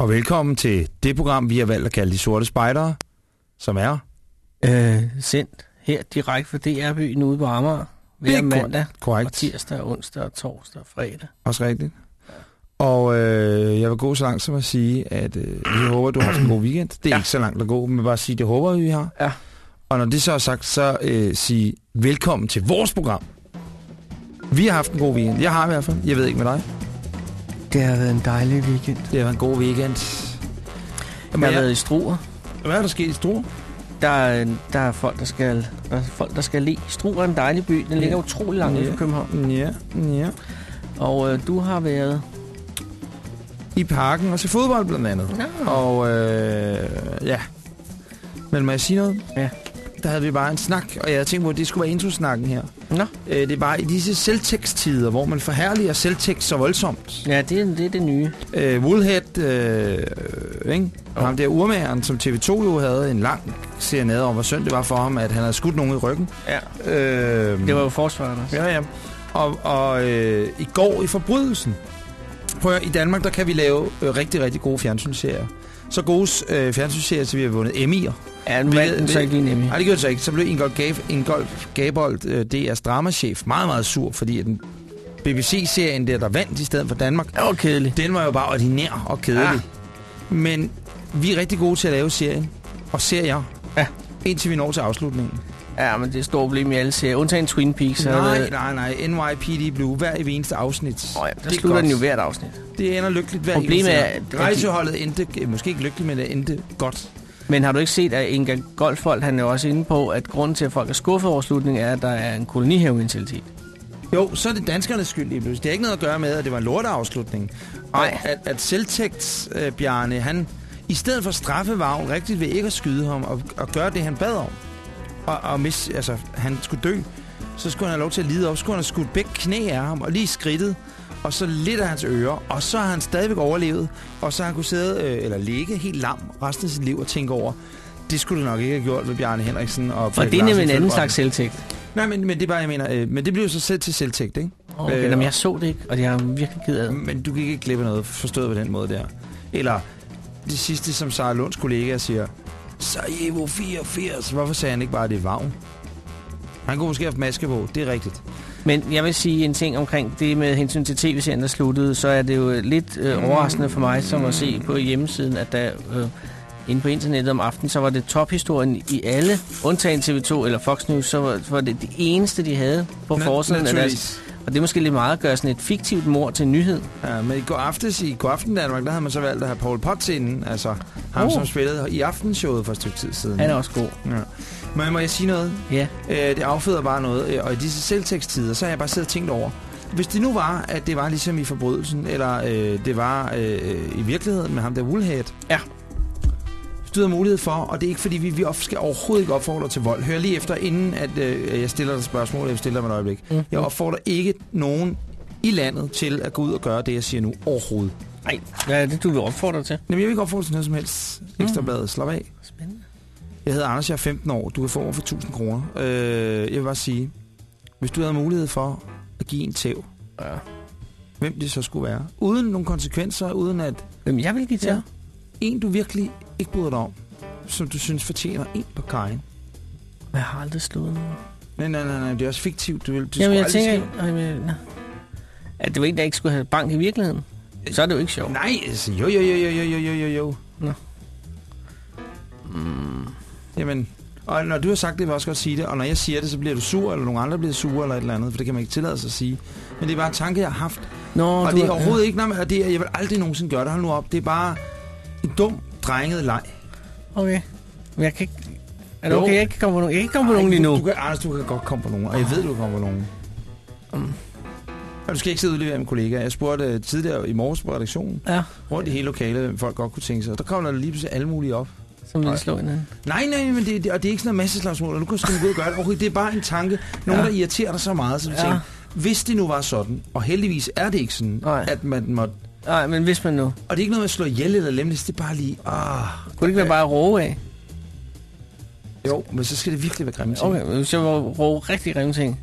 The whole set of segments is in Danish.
og velkommen til det program, vi har valgt at kalde De Sorte Spejdere, som er... Øh, sendt her direkte fra DR-byen ude på Amager. Hver er mandag, korrekt. og tirsdag, onsdag, og torsdag og fredag. Også rigtigt. Og øh, jeg vil gå så langt som at sige, at øh, vi håber, du har haft en god weekend. Det er ja. ikke så langt at gå, men bare sige, det håber vi, vi har. Ja. Og når det så er sagt, så øh, sige velkommen til vores program. Vi har haft en god weekend. Jeg har i hvert fald. Jeg ved ikke med dig. Det har været en dejlig weekend. Det har været en god weekend. Jeg har jeg- været i Struer. Hvad er der sket i Struer? Der er, der er folk, der skal, der er folk, der skal le. Struer er en dejlig by. Den ligger utrolig langt Ja. fra København. Ja, ja. Og øh, du har været... I parken og til fodbold blandt andet. Ja. Og øh, ja. Men må jeg sige noget? Ja. Der havde vi bare en snak, og jeg havde tænkt på, at det skulle være introsnakken her. Nå, Øh, det er bare i disse selvteksttider, hvor man forherliger selvtekst så voldsomt. ja, det, er- det er det nye. Øh, Woolhead, øh, ikke? Jo. Ham der urmageren, som TV2 jo havde en lang serenade om, hvor synd det var for ham, at han havde skudt nogen i ryggen. Ja. Øh, Det var jo forsvarerne. også. Ja, ja. Og, og øh, i går i Forbrydelsen. Prøv at, i Danmark, der kan vi lave øh, rigtig, rigtig gode fjernsynsserier. Så gode øh, fjernsynsserier, så vi har vundet Emmy'er. Ja, nu vandt den så ikke lige nemlig. Nej, det gjorde det så ikke. Så blev Ingolf, Gab, Ingolf Gabold, øh, DR's dramachef, meget, meget sur, fordi at den BBC-serien der, der vandt i stedet for Danmark, Det var kedeligt. den var jo bare ordinær og kedelig. Ja. Men vi er rigtig gode til at lave serien, og serier, Ja. indtil vi når til afslutningen. Ja, men det er et stort problem i alle serier. Undtagen Twin Peaks. Nej, det- nej, nej. NYPD Blue, hver i eneste afsnit. Åh ja, der Det er slutter godt. den jo hvert afsnit. Det ender lykkeligt hver Problemet eneste er, at de- Rejseholdet endte, øh, måske ikke lykkeligt, men det endte godt. Men har du ikke set, at Inga Golfvold, han er jo også inde på, at grunden til, at folk er skuffet over slutningen, er, at der er en kolonihavementalitet. Jo, så er det danskernes skyld lige pludselig. Det har ikke noget at gøre med, at det var en lorteafslutning. Og Nej. at, at selvtægts øh, Bjarne, han i stedet for straffe Vagn rigtigt ved ikke at skyde ham og, og gøre det, han bad om, og, og mis, altså, han skulle dø, så skulle han have lov til at lide op. Så skulle han have skudt begge knæ af ham, og lige skridtet, og så lidt af hans ører, og så har han stadigvæk overlevet, og så har han kunne sidde, øh, eller ligge helt lam resten af sit liv og tænke over, det skulle du nok ikke have gjort med Bjarne Henriksen og For Preben det er nemlig en anden slags selvtægt. Nej, men, men det er bare, jeg mener, øh, men det bliver jo så selv til selvtægt, ikke? Okay, Øh, jamen, jeg så det ikke, og jeg er virkelig ked af det. Men du kan ikke glemme noget forstået på den måde der. Eller det sidste, som Sara Lunds kollega siger, Sarajevo 84. Hvorfor sagde han ikke bare, at det er vagn? Han kunne måske have haft maske på, det er rigtigt. Men jeg vil sige en ting omkring det med hensyn til tv-serien, der sluttede, så er det jo lidt øh, overraskende for mig, som at se på hjemmesiden, at der øh, inde på internettet om aftenen, så var det tophistorien i alle, undtagen TV2 eller Fox News, så var, var det det eneste, de havde på forsiden af deres... Og det er måske lidt meget at gøre sådan et fiktivt mor til en nyhed. Ja, men i går aftes i går aften Danmark, der havde man så valgt at have Paul Potts inden. Altså ham, Oh. som spillede i aftenshowet for et stykke tid siden. Han er også god. Ja. Men må jeg sige noget? Ja. Øh, det afføder bare noget, øh, og i disse selvteksttider, så har jeg bare siddet og tænkt over, hvis det nu var, at det var ligesom i forbrydelsen, eller øh, det var øh, i virkeligheden med ham der Woolhead. Ja. Du har mulighed for, og det er ikke fordi, vi, vi skal overhovedet ikke opfordre til vold. Hør lige efter, inden at, øh, jeg stiller dig spørgsmål, jeg stiller mig et øjeblik. Mm. Jeg opfordrer ikke nogen i landet til at gå ud og gøre det, jeg siger nu overhovedet. Nej, hvad er det, du vil opfordre til? Jamen, jeg vil ikke opfordre til noget som helst. Ekstrabladet, slap af. Spændende. Jeg hedder Anders, jeg er 15 år. Du kan få over for 1000 kroner. Øh, jeg vil bare sige, hvis du havde mulighed for at give en tæv, Ja. hvem det så skulle være. Uden nogle konsekvenser, uden at Jamen, jeg vil give til. Ja. Ja. en, du virkelig ikke bryder dig om, som du synes fortjener en på kajen. Jeg har aldrig slået nogen. Nej, nej, nej, nej, det er også fiktivt. Du, vil, det Jamen, jeg tænker, jamen, nå. at det var en, der ikke skulle have bank i virkeligheden. Så er det jo ikke sjovt. Nej, altså, jo, jo, jo, jo, jo, jo, jo, jo, jo. Mm, Jamen, og når du har sagt det, vil jeg også godt sige det. Og når jeg siger det, så bliver du sur, eller nogle andre bliver sure, eller et eller andet. For det kan man ikke tillade sig at sige. Men det er bare en tanke, jeg har haft. Nå, Og du, det er overhovedet ikke, nej, det, er- jeg vil aldrig nogensinde gøre det. Hold nu op. Det er bare en dum, drenget leg. Okay. Men jeg kan ikke... Er det Jo. okay, jeg kan ikke komme på nogen, jeg kan ikke komme på nogen lige nu? Du kan, Anders, du kan godt komme på nogen, og jeg ved, du kan komme på nogen. Mm. Og du skal ikke sidde og udlevere med kollega. Jeg spurgte øh, tidligere i morges på redaktionen, Ja, rundt i hele lokalet, hvem folk godt kunne tænke sig. Og der kommer der lige pludselig alle mulige op. som vil slå hinanden. Nej, nej, men det, det, og det er ikke sådan noget masseslagsmål, og nu kan du gå ud og gøre det. Okay, det er bare en tanke. Nogen, Ja. der irriterer dig så meget, så du Ja. tænker, hvis det nu var sådan, og heldigvis er det ikke sådan, Nej. at man må... Nej, men hvis man nu... Og det er ikke noget med at slå ihjel eller lemlæs, det er bare lige... Ah, Kunne det ikke være bare at roe af? jo, men så skal det virkelig være grimme ting. Okay, men hvis jeg var roe rigtig grimme ting.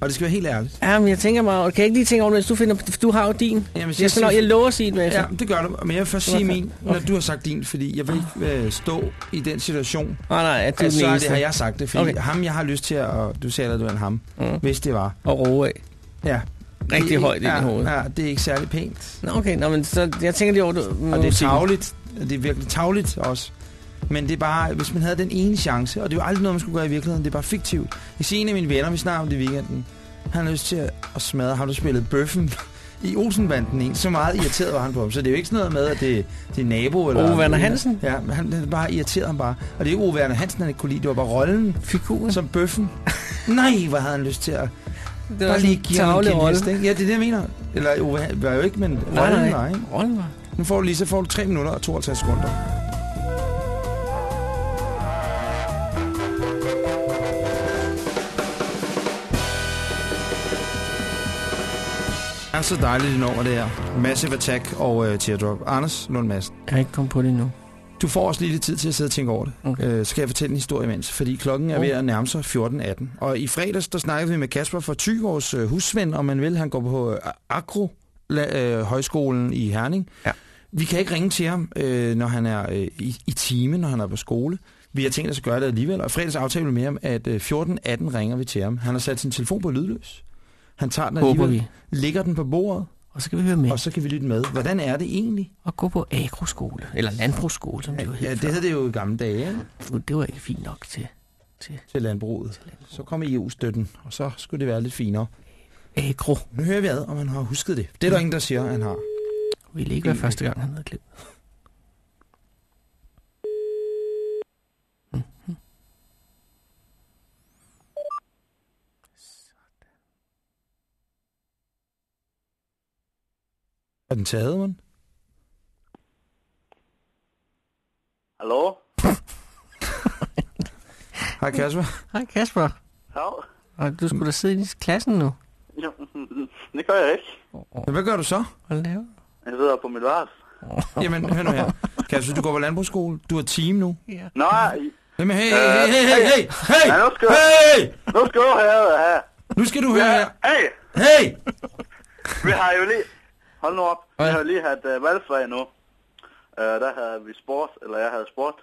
Og det skal være helt ærligt. Ja, men jeg tænker mig, og kan jeg ikke lige tænke over det, hvis du finder... Du har jo din. Jamen, Jeg, skal nok, jeg lover sige det. Ja, det gør du. Men jeg vil først sige min, når du har sagt din, fordi jeg vil ikke øh, stå i den situation. Nej, nej, at det er Altså, så eneste. det har jeg sagt det, fordi okay. Ham, jeg har lyst til at... Og du sagde, at det var en ham, Mm. hvis det var. Og roe af. Ja. Rigtig Det højt ind i ja, hovedet. Ja, det er ikke særlig pænt. Nå, okay, nå, men så, jeg tænker lige over det. Og det er tavligt. Det er virkelig tavligt også. Men det er bare, hvis man havde den ene chance, og det er jo aldrig noget, man skulle gøre i virkeligheden, det er bare fiktivt. Jeg siger en af mine venner, vi snakker om det i weekenden, han har lyst til at at smadre ham, der spillede bøffen i Olsenbanden en. Så meget irriteret var han på ham. Så det er jo ikke sådan noget med, at det, det er nabo. Eller Ove Werner Hansen? Ja, men han, han bare irriteret ham bare. Og det er ikke Ove Werner Hansen, han ikke kunne lide. Det var bare rollen Figuren. som bøffen. Nej, hvor havde han lyst til at Det bare lige en tavlig rolle. ikke? Ja, det er det, jeg mener. Eller Ove var jo ikke, men Nej, rollen nej. var, ikke? Rollen var. Nu får du lige, så får du 3 minutter og 52 sekunder. Det er så dejligt et nummer, det her. Massive Attack og uh, Teardrop. Anders Lund Madsen. Jeg har ikke kommet på det endnu. Du får også lige lidt tid til at sidde og tænke over det. Okay. Øh, så skal jeg fortælle en historie imens, fordi klokken er Oh. ved at nærme sig 14.18. Og i fredags, der snakkede vi med Kasper fra Thy, vores øh, husven, om man vil. Han går på øh, Agro øh, højskolen i Herning. Ja. Vi kan ikke ringe til ham, øh, når han er øh, i, i time, når han er på skole. Vi har tænkt os at gøre det alligevel, og i fredags aftalte vi med ham, at øh, 14.18 ringer vi til ham. Han har sat sin telefon på lydløs. Han tager den alligevel, vi. lægger den på bordet, Og så skal vi høre med. og så kan vi lytte med. Hvordan er det egentlig? Og gå på agroskole. Eller landbrugsskole, som det jo Ja, hed det hed det jo i gamle dage, før. Det var ikke fint nok til, til til landbruget. Så kom EU-støtten, og så skulle det være lidt finere. agro. Nu hører vi ad, om han har husket det. Det er der ingen, der siger, han har. Ikke være første gang, han havde glemt. Er den taget, man? Hallo? Hej Kasper. Hej Kasper. Ja, Og du skulle da sidde i klassen nu. jo, det gør jeg ikke. Men hvad gør du så? Hvad laver? Jeg sidder på mit værelse. Jamen, hør nu her. Kasper, du går på landbrugsskole. Du er team nu. Ja. Nå, I- Jamen, hey, hey, hey, hey, hey, hey, Ja, nu skal du- hey! nu skal du have her. Nu skal du høre her. Hey, Hey! vi har jo lige... Hold nu op. Vi Hvad? har lige haft uh, valgfag nu. Uh, der havde vi sport, eller jeg havde sport.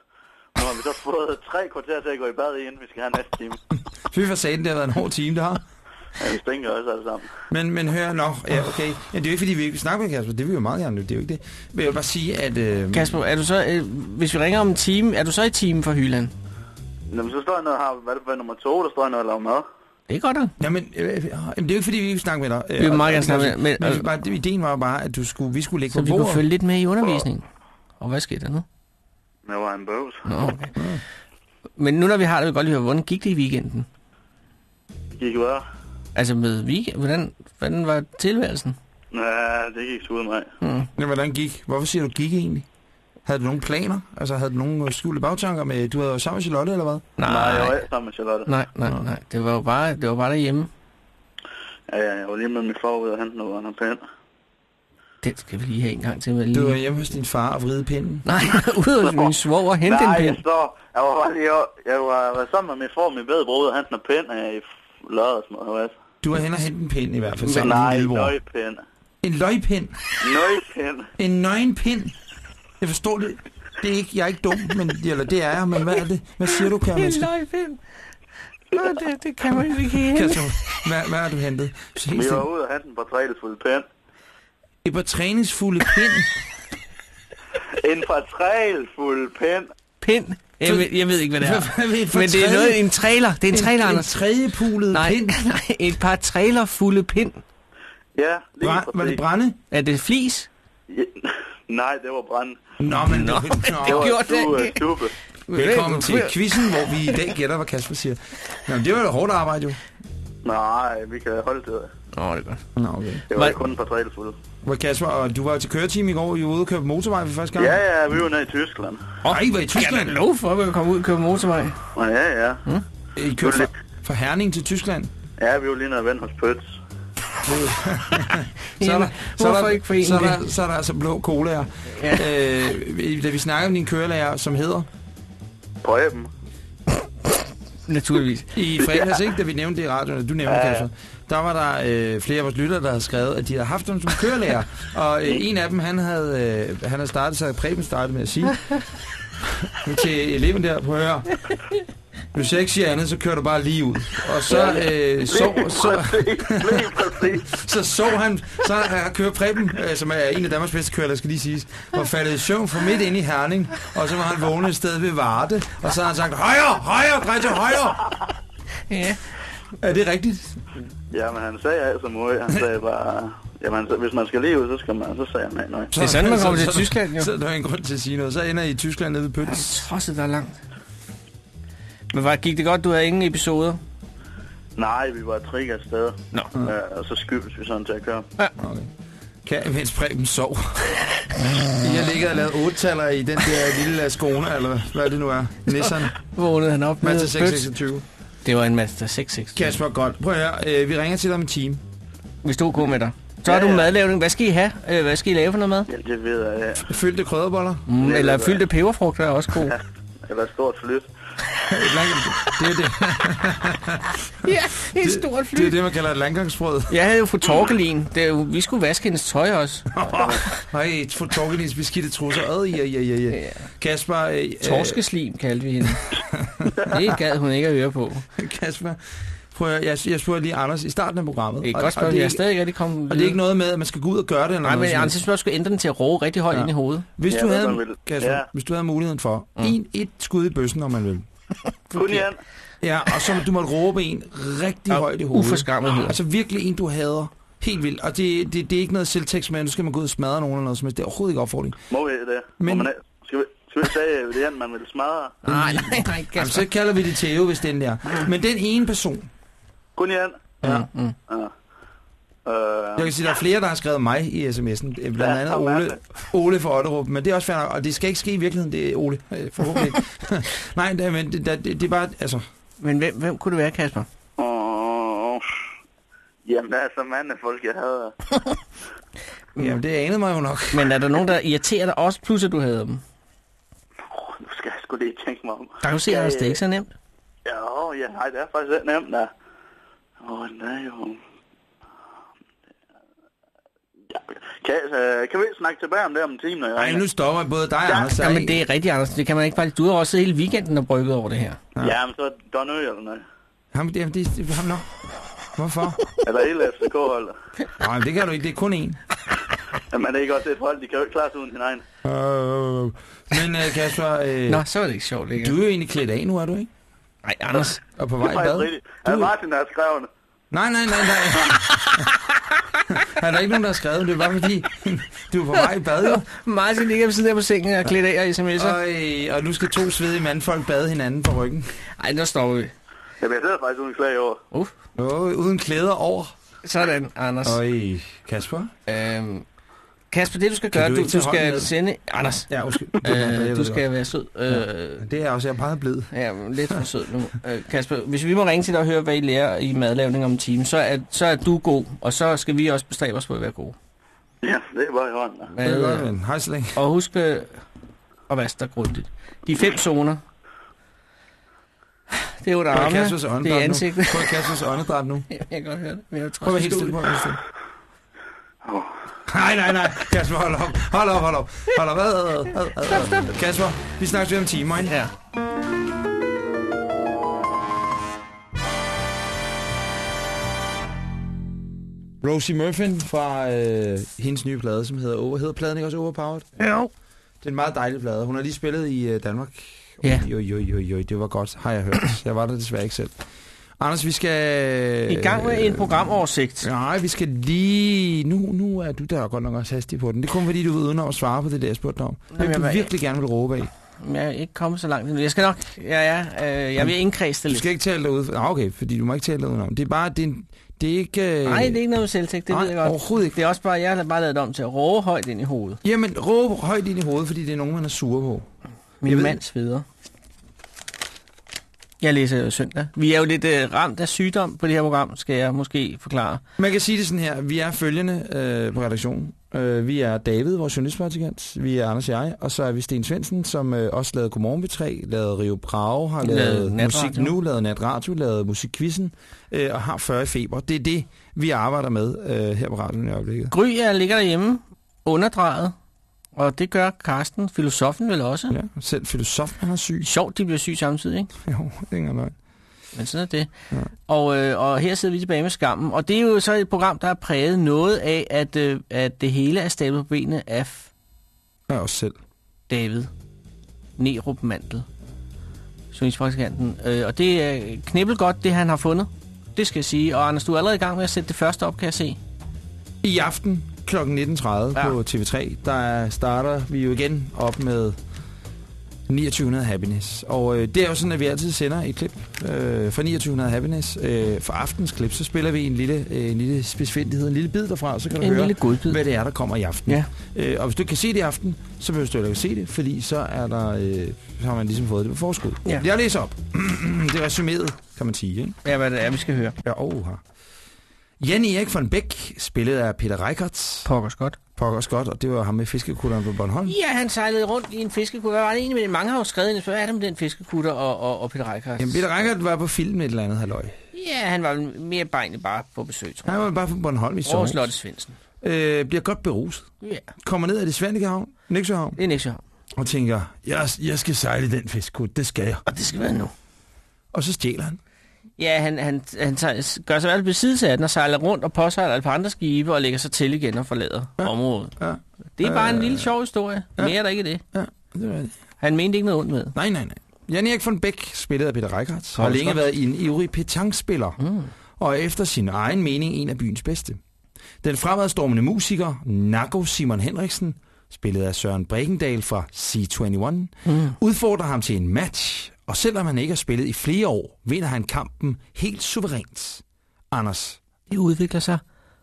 Nu har vi så fået tre kvarter til at gå i bad i, inden vi skal have næste time. Fy for satan, det har været en hård time, det har. Ja, vi stinker også alle sammen. Men, men hør, nå, ja, okay. Ja, det er jo ikke, fordi vi ikke vil snakke med Kasper. Det vil vi jo meget gerne, det er jo ikke det. Men jeg vil bare sige, at... Øh, Kasper, er du så, øh, hvis vi ringer om en time, er du så i time for Hyland? Jamen, så står jeg noget her valgfag nummer to, der står jeg noget at lave mad. Det er godt, da. Jamen, øh, øh, jamen, det er jo ikke, fordi vi ikke vil snakke med dig. Vi vil Øh, meget og- gerne snakke med- Men, men- men bare, det- ideen var bare, at du skulle, vi skulle ligge Så på vi kunne bordet. følge lidt med i undervisningen. Og hvad sker der nu? Jeg var en bøvs. Nå, okay. Men nu når vi har det, vil godt lige høre, hvordan gik det i weekenden? Gik hvad? Altså med weekend, hvordan, hvordan var tilværelsen? Ja, det gik sgu ud mig. Hmm. Ja, hvordan gik? Hvorfor siger du gik egentlig? Havde du nogle planer? Altså, havde du nogle øh, skjulte bagtanker med, du havde været sammen med Charlotte, eller hvad? Nej, jeg var Nej, ikke sammen med Charlotte. nej, nej, nej. Det var jo bare, det var bare derhjemme. Ja, ja, jeg var lige med min far ude og hente noget, han pæn. Den skal vi lige have en gang til med lige. Du var hjemme hos din far og vride pinden. Nej, ude hos min svoger og hente en Nej, pind. jeg står, jeg var bare lige, jeg var, var sammen med min far og min bedre og hente noget pind her i lørdags. Du var hen og hente en pind i hvert fald, sammen Nej, med din lillebror. nøgpind. En løgpind. En nøgenpind. Jeg forstår det. Det er ikke, jeg er ikke dum, men, eller det er jeg, men hvad er det? Hvad siger du, kære En menneske? løgpind. Nå, det, det kan man jo ikke hente. Kasper, hvad, hvad har du hentet? Så Vi var ude og hente en portrætfuld pind. Et par træningsfulde pind. En portrætfuld pind. Pind. Jeg, ved, jeg ved ikke, hvad det er. Hvad Men det er noget, en trailer. Det er en trailer, en, en Anders. tredjepulet Nej, pind. nej, et par trailerfulde pind. Ja, lige Bra- var det brænde? Er det flis? Ja, nej, det var brand. Nå, men Nå, nå, det Det gjorde var det ikke. stube. Velkommen til quizzen, hvor vi i dag gætter, hvad Kasper siger. Nå, det var jo hårdt arbejde, jo. Nej, vi kan holde til det. Åh, det er godt. Nå, okay. Det var Hvad- kun et par trælfulde. Hvor Kasper, og du var jo til køreteam i går, I var ude og køre på motorvej for første gang? Ja, ja, vi var nede i Tyskland. Ej, I var i Jeg Tyskland. kan lov for, at jeg komme ud og køre motorvej. Ja, ja. I kørte fra, fra Herning til Tyskland. Ja, vi var lige nede og vente hos Pøts. Så er der, så er der, ikke forene så er det? der, så er der altså blå colaer. Ja. Øh, da vi snakker om din kørelærer, som hedder Preben. Naturligvis. i fredags, ikke, da vi nævnte det i radioen, og du nævnte Ja, ja. Kasper, der var der øh, flere af vores lyttere, der havde skrevet, at de havde haft ham som kørelærer. og øh, en af dem, han havde, øh, han havde startet, så Preben startede med at sige til eleven der, på høre, hvis jeg ikke siger andet, så kører du bare lige ud. Og så, øh, så, så, så så han, så har kørt Preben, øh, som er en af Danmarks bedste kører, der skal lige siges, var faldet i søvn fra midt ind i Herning, og så var han vågnet et sted ved Varde, og så har han sagt, højre, højre, drej til højre. Ja. Er det rigtigt? Jamen, han sagde altså måde. Han sagde bare... Jamen, så, hvis man skal ud, så skal man... Så sagde han nej, nej. Det er sådan, man kommer til så, Tyskland, jo. Så, så der er en grund til at sige noget. Så ender I i Tyskland nede ved Pøtens. Trods der er langt. Men hvad, gik det godt? Du havde ingen episoder? Nej, vi var tre afsted. Nå. Ja, og så skyldes vi sådan til at køre. Okay. Kan, mens Preben sov. I har ligget og lavet otte i den der lille Ascona, eller hvad det nu er. Nissan. Vågnede han op med Mazda Pøts? 626. Det var en Mazda 6 Kasper, godt. Prøv at høre. Øh, vi ringer til dig om en time. Vi stod god med dig. Så har Ja, du ja. madlavning. Hvad skal I have? Øh, Hvad skal I lave for noget mad? Ja, det ved jeg. Ja. Fyldte krydderboller. Mm, Det eller jeg. fyldte peberfrugter er også god. Eller et stort flyt. Et lang, det, er det, ja, et stort det er det, man kalder et landgangsbrød. Jeg havde jo fru Torkelin. Det er jo, vi skulle vaske hendes tøj også. Ej, for Torkelins beskidte trusser. Ad, ja, ja, ja, ja. Ja. Kasper, øh, Torskeslim kaldte vi hende. det gad hun ikke at høre på. øh, Kasper, prøv at. Jeg, jeg spurgte lige Anders i starten af programmet. Det er godt spørgsmål. Jeg er ikke- stadig ikke kommet Og det er ikke noget med, at man skal gå ud og gøre det. Eller Nej, noget men synes, man skulle ændre den til at råbe rigtig højt Ja. ind i hovedet. Hvis Ja, du, havde. Kasper, Ja. hvis du havde muligheden for en, et skud i bøssen, om man vil. Kun Jan. Ja, og så du måtte råbe en rigtig Og højt i hovedet. uforskammethed. Altså virkelig en, du hader. Helt vildt. Og det, det, det er ikke noget selvtekst med, at nu skal man gå ud og smadre nogen eller noget som helst. Det er overhovedet ikke opfordring. Må vi det? Men- Men... Man, skal vi, skal vi sige, det er, man vil smadre? Nej, nej, nej, Jamen, så kalder vi det Theo, hvis den der. Men den ene person, Kun Jan. Ja. Mm. Ja. Øh, jeg kan sige, der er flere, der har skrevet mig i sms'en. Blandt Ja, andet Ole. Ole for Otterup. Men det er også fair og det skal ikke ske i virkeligheden. Det er Ole. Øh, Forhåbentlig ikke. Nej, det, men det, det, det er bare, altså... Men hvem, hvem kunne det være, Kasper? åh, jamen, der er så mange folk, jeg havde. Jamen, det anede mig jo nok. Men er der nogen, der irriterer dig også, plus at du havde dem? Oh, nu skal jeg sgu lige tænke mig om. Der kan du se, Anders, det er ikke så nemt. Ja, ja, nej, det er faktisk ikke nemt, da. Åh, nej, jo. Ja, kan, øh, kan vi ikke snakke tilbage om det om en time, når jeg Nej, ringer? nu stopper både dig og Ja, Anders. Ja, men det er rigtigt, Anders. Det kan man ikke bare... Du har også siddet hele weekenden og brygget over det her. Ja, men så der er noget eller noget. Ham, det, det, det, ham, nå. Hvorfor? Eller hele FCK-holdet. Nej, det kan du ikke. Det er kun én. Jamen, det er ikke også et hold, de kan jo ikke klare sig uden sin egen. Øh, men uh, Kasper, øh, Nå, så er det ikke sjovt, ikke? du er jo egentlig klædt af nu, er du ikke? Nej, Anders. Og på Det vej er i bad? rigtigt. Er det Martin, der har skrevet det? Nej, nej, nej, nej. er der ikke nogen, der har skrevet? Det er bare fordi, du er på vej i bad, jo. Martin ligger ved siden af på sengen og klædt af og sms'er. Og, og nu skal to svedige mandfolk bade hinanden på ryggen. Ej, nu stopper vi. Jamen, jeg sidder faktisk uden klæde i år. Uff. Oh, uden klæder over. Sådan, Anders. Øj, Kasper? Øhm, Kasper, det du skal gøre, du du, du skal ned? sende... Anders, Ja, undskyld. Øh, du det skal være sød. Øh, Det er også, jeg er meget blid. Ja, lidt for sød nu. Øh, Kasper, hvis vi må ringe til dig og høre, hvad I lærer i madlavning om en time, så er, så er du god, og så skal vi også bestræbe os på at være gode. Ja, det er bare i hånden. Det er godt. Hej så længe. og husk øh, at vaske dig grundigt. De fem zoner. Det er jo der os det er åndedræt nu. ansigtet. Prøv at kaste os åndedræt nu. Jeg kan godt høre det, men jeg tror, Prøv at helt stille. Åh. Nej, nej, nej. Kasper, hold op. Hold op, hold op. Hold op. Hvad, hvad, hvad, hvad, Stop, stop. Kasper, vi snakkes ved om timer, ikke? Ja. Rosie Murphy fra øh, hendes nye plade, som hedder Over. Hedder pladen ikke også Overpowered? Jo. Det er en meget dejlig plade. Hun har lige spillet i øh, Danmark Ja. Jo, jo, jo, jo, det var godt, har jeg hørt. Jeg var der desværre ikke selv. Anders, vi skal... I gang med en programoversigt. Nej, vi skal lige... Nu, nu er du der godt nok også hastig på den. Det er kun fordi, du er uden at svare på det der, jeg spurgte om. Jamen, du jeg- virkelig gerne vil råbe af. Jeg er ikke kommet så langt endnu. Jeg skal nok... Ja, ja. Øh, jeg vil indkredse det Du lidt. skal ikke tale dig ud. Ah, okay, fordi du må ikke tale dig udenom. Det er bare... Det er, det er ikke... øh, Nej, det er ikke noget med selvtægt, det nej, ved jeg godt. overhovedet ikke. Det er også bare, jeg har bare lavet det om til at råbe højt ind i hovedet. Jamen, råb højt ind i hovedet, fordi det er nogen, man er sur på. Min Jeg ved- mand sveder. Jeg læser jo søndag. Vi er jo lidt øh, ramt af sygdom på det her program, skal jeg måske forklare. Man kan sige det sådan her. Vi er følgende øh, på redaktionen. Øh, vi er David, vores journalistpraktikant. Vi er Anders og jeg. Og så er vi Sten Svendsen, som øh, også lavede Godmorgen ved 3, lavede Rio Bravo, har lavet natradio. Musik Nu, lavet Natradio, lavet Musikquizzen øh, og har 40 i feber. Det er det, vi arbejder med øh, her på radioen i øjeblikket. Gry jeg ligger derhjemme, underdrejet, og det gør Karsten, filosofen vel også. Ja, selv filosof, han er syg. Sjovt, de bliver syge samtidig, ikke? Jo, er engang løgn. Men sådan er det. Ja. Og, øh, og her sidder vi tilbage med skammen. Og det er jo så et program, der er præget noget af, at, øh, at det hele er stablet på benene af er også selv. David Nerup Mandel, journalistpraktikanten. Øh, og det er knibbel godt, det han har fundet. Det skal jeg sige. Og Anders, du er allerede i gang med at sætte det første op, kan jeg se. I aften kl. 19.30 ja. På TV3, der starter vi jo igen op med 2900 Happiness. Og øh, det er jo sådan, at vi altid sender et klip øh, fra 2900 Happiness. Øh, for aftens klip, så spiller vi en lille, øh, en lille spidsfindighed, en lille bid derfra, så kan du En høre, lille godbid. hvad det er, der kommer i aften. Ja. Øh, og hvis du ikke kan se det i aften, så behøver du ikke se det, fordi så, er der, øh, så har man ligesom fået det på forskud. Ja. Jeg læser op. det er resumeret, kan man sige. Ikke? Ja, hvad det er, vi skal høre. Ja, oh, her. Jan Erik von Bæk, spillet af Peter Reichertz, Pokker godt. pokker godt, og det var ham med fiskekutteren på Bornholm. Ja, han sejlede rundt i en fiskekutter. Hvad var det egentlig med det? Mange har jo skrevet ind, hvad er det med den fiskekutter og, og, og Peter Reikers? Jamen, Peter Reichertz var på film med et eller andet halløj. Ja, han var mere bare egentlig bare på besøg, tror Han jeg. var bare på Bornholm i sommer. Slotte Svendsen. Øh, bliver godt beruset. Ja, Kommer ned af det Svanike havn, Nixøhavn, det er så. og tænker, jeg, jeg skal sejle den fiskekut, det skal jeg. Og det skal være nu. Og så stjæler han. Ja, han, han, han tager, gør sig fald besiddelse af den og sejler rundt og påsejler på andre skibe og lægger sig til igen og forlader Ja. området. Ja, Det er bare en Øh, lille sjov historie. ja. Mere er der ikke i det. ja, det var det. Han mente ikke noget ondt med. Nej, nej, nej. Jan Erik von Bæk, spillet af Peter Reichertz, har længe været en ivrig petangspiller. Mm. og er efter sin egen mening en af byens bedste. Den fremadstormende musiker, Nago Simon Henriksen, spillet af Søren Bregendal fra C21, Mm. udfordrer ham til en match, og selvom han ikke har spillet i flere år, vinder han kampen helt suverænt. Anders, Det udvikler sig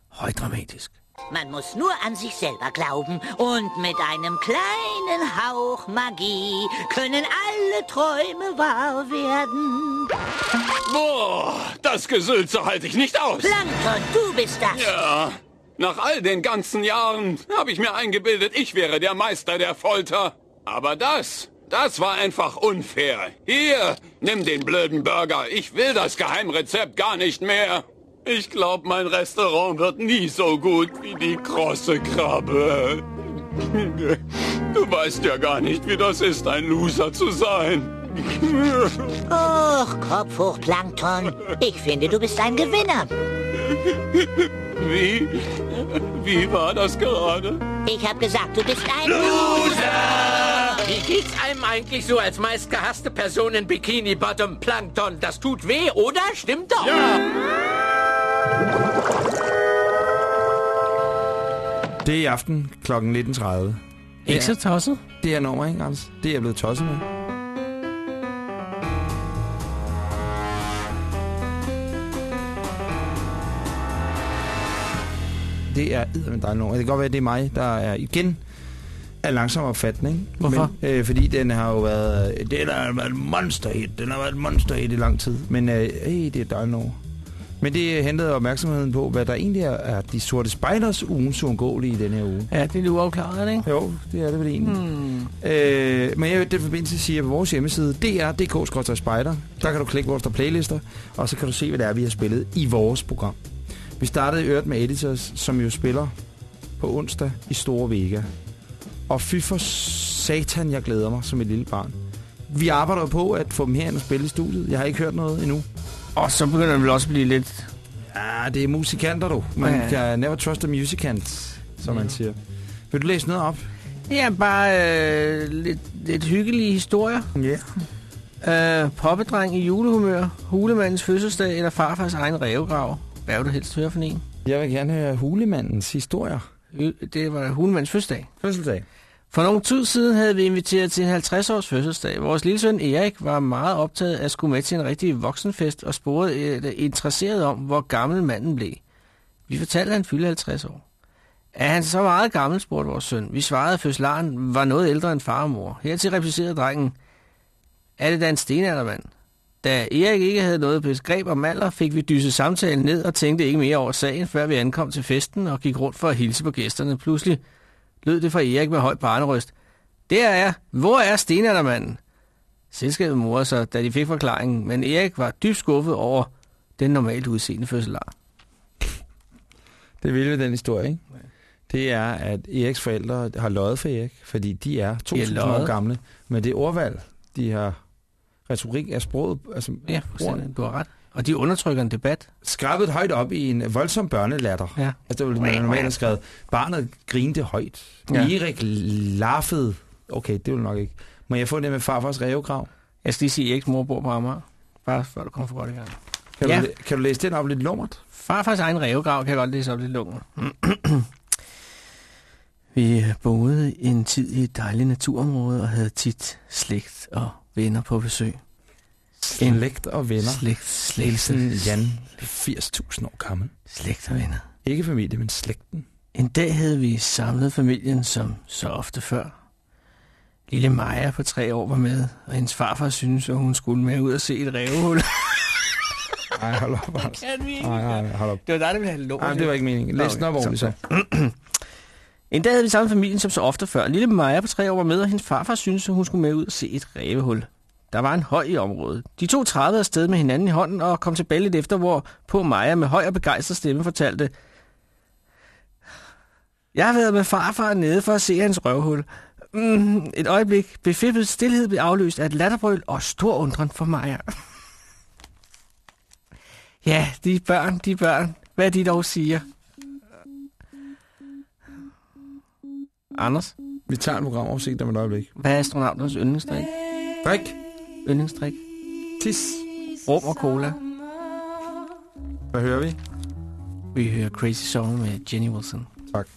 højdramatisk. Man muss nur an sich selber glauben und mit einem kleinen Hauch Magie können alle Träume wahr werden. Boah, das Gesülze halte ich nicht aus. Plankton, du bist das. Ja, nach all den ganzen Jahren habe ich mir eingebildet, ich wäre der Meister der Folter. Aber das, das war einfach unfair. Hier, nimm den blöden Burger. Ich will das Geheimrezept gar nicht mehr. Ich glaube, mein Restaurant wird nie so gut wie die krosse Krabbe. Du weißt ja gar nicht, wie das ist, ein Loser zu sein. Och, Kopf hoch, Plankton. Ich finde, du bist ein Gewinner. Wie? Wie war das gerade? Ich habe gesagt, du bist ein Wie geht's einem eigentlich so als meistgehasste Person in Bikini Bottom Plankton? Das tut weh, oder? Stimmt doch. det er i aften kl. 19.30. Ikke så tosset? Det er nummer, ikke, Anders? Det er jeg blevet tosset med. Det er eddermame dejligt nummer. Det kan godt være, at det er mig, der er igen er langsom opfatning. Hvorfor? Men, øh, fordi den har jo været... Det har været et monsterhit. Den har været et monsterhit i lang tid. Men øh, hey, det er dejligt nummer. Men det hentede opmærksomheden på, hvad der egentlig er, er de sorte spejders ugens uundgåelige i denne her uge. Ja, det er er det ikke? Jo, det er det vel egentlig. Hmm. Øh, men jeg vil den forbindelse sige, at på vores hjemmeside, dr.dk-spejder, der kan du klikke vores der playlister, og så kan du se, hvad det er, vi har spillet i vores program. Vi startede i øvrigt med Editors, som jo spiller på onsdag i Store Vega. Og fy for satan, jeg glæder mig som et lille barn. Vi arbejder på at få dem herind og spille i studiet. Jeg har ikke hørt noget endnu. Og så begynder det vel også at blive lidt... Ja, det er musikanter, du. Man Ja. kan never trust a musicant, som man siger. Vil du læse noget op? Ja, bare øh, lidt, lidt hyggelige historier. Ja. Øh, poppedreng i julehumør, hulemandens fødselsdag eller farfars egen rævegrav. Hvad vil du helst høre for en? Jeg vil gerne høre hulemandens historier. Øh, Det var hulemandens fødselsdag. Fødselsdag. For nogle tid siden havde vi inviteret til en 50-års fødselsdag. Vores lille søn Erik var meget optaget af at skulle med til en rigtig voksenfest og spurgte øh, interesseret om, hvor gammel manden blev. Vi fortalte, at han fyldte 50 år. Er han så meget gammel, spurgte vores søn. Vi svarede, at fødselaren var noget ældre end far og mor. Hertil replicerede drengen, er det da en stenaldermand? Da Erik ikke havde noget begreb om alder, fik vi dysset samtalen ned og tænkte ikke mere over sagen, før vi ankom til festen og gik rundt for at hilse på gæsterne. Pludselig lød det fra Erik med høj barnerøst. Der er. Hvor er stenaldermanden? Selskabet morede sig, da de fik forklaringen, men Erik var dybt skuffet over den normalt udseende fødselar. Det vilde ved den historie, ikke? Det er, at Eriks forældre har løjet for Erik, fordi de er 2.000 år gamle. Men det ordvalg, de har retorik af sproget, altså Ja, fuldstændig. Du har ret. Og de undertrykker en debat. skrabet højt op i en voldsom børnelatter. Ja. Altså, det var normalt have skrevet. Barnet grinte højt. Ja. Erik laffede. Okay, det vil nok ikke. Må jeg få det med farfars rævegrav? Jeg skal lige sige, at Eriks mor bor på Amager. Bare før du kommer for godt i gang. Kan, Ja. du, kan du læse den op lidt lummert? Farfars egen rævegrav kan jeg godt læse op lidt lungen. Vi boede en tid i et dejligt naturområde og havde tit slægt og venner på besøg. Slægt og venner. Slægt, slægt, Hilsen Jan, 80.000 år gammel. slægt og venner. Ikke familie, men slægten. En dag havde vi samlet familien, som så ofte før. Lille Maja på tre år var med, og hendes farfar syntes, at hun skulle med ud og se et rævehul. Nej, hold op. Anders. Kan vi ikke? Nej, nej, hold op. Det var dig, der ville have lov. Nej, det var ikke meningen. Læs den op ordentligt så. En dag havde vi samme familien som så ofte før. Lille Maja på tre år var med, og hendes farfar syntes, at hun skulle med ud og se et rævehul. Der var en høj i området. De to trædede afsted med hinanden i hånden og kom tilbage lidt efter, hvor på Maja med høj og begejstret stemme fortalte, Jeg har været med farfar nede for at se hans røvhul. Mm, et øjeblik. Befippet stillhed blev afløst af et latterbrøl og stor undren for Maja. ja, de børn, de børn. Hvad de dog siger. Anders, Vi tager en programoversigt om et øjeblik. hvad er astronauternes yndlingsdrik? Drik. Yndlingsdrik? Tis. Rum og cola. Hvad hører vi? Vi hører Crazy Song med Jenny Wilson. Tak.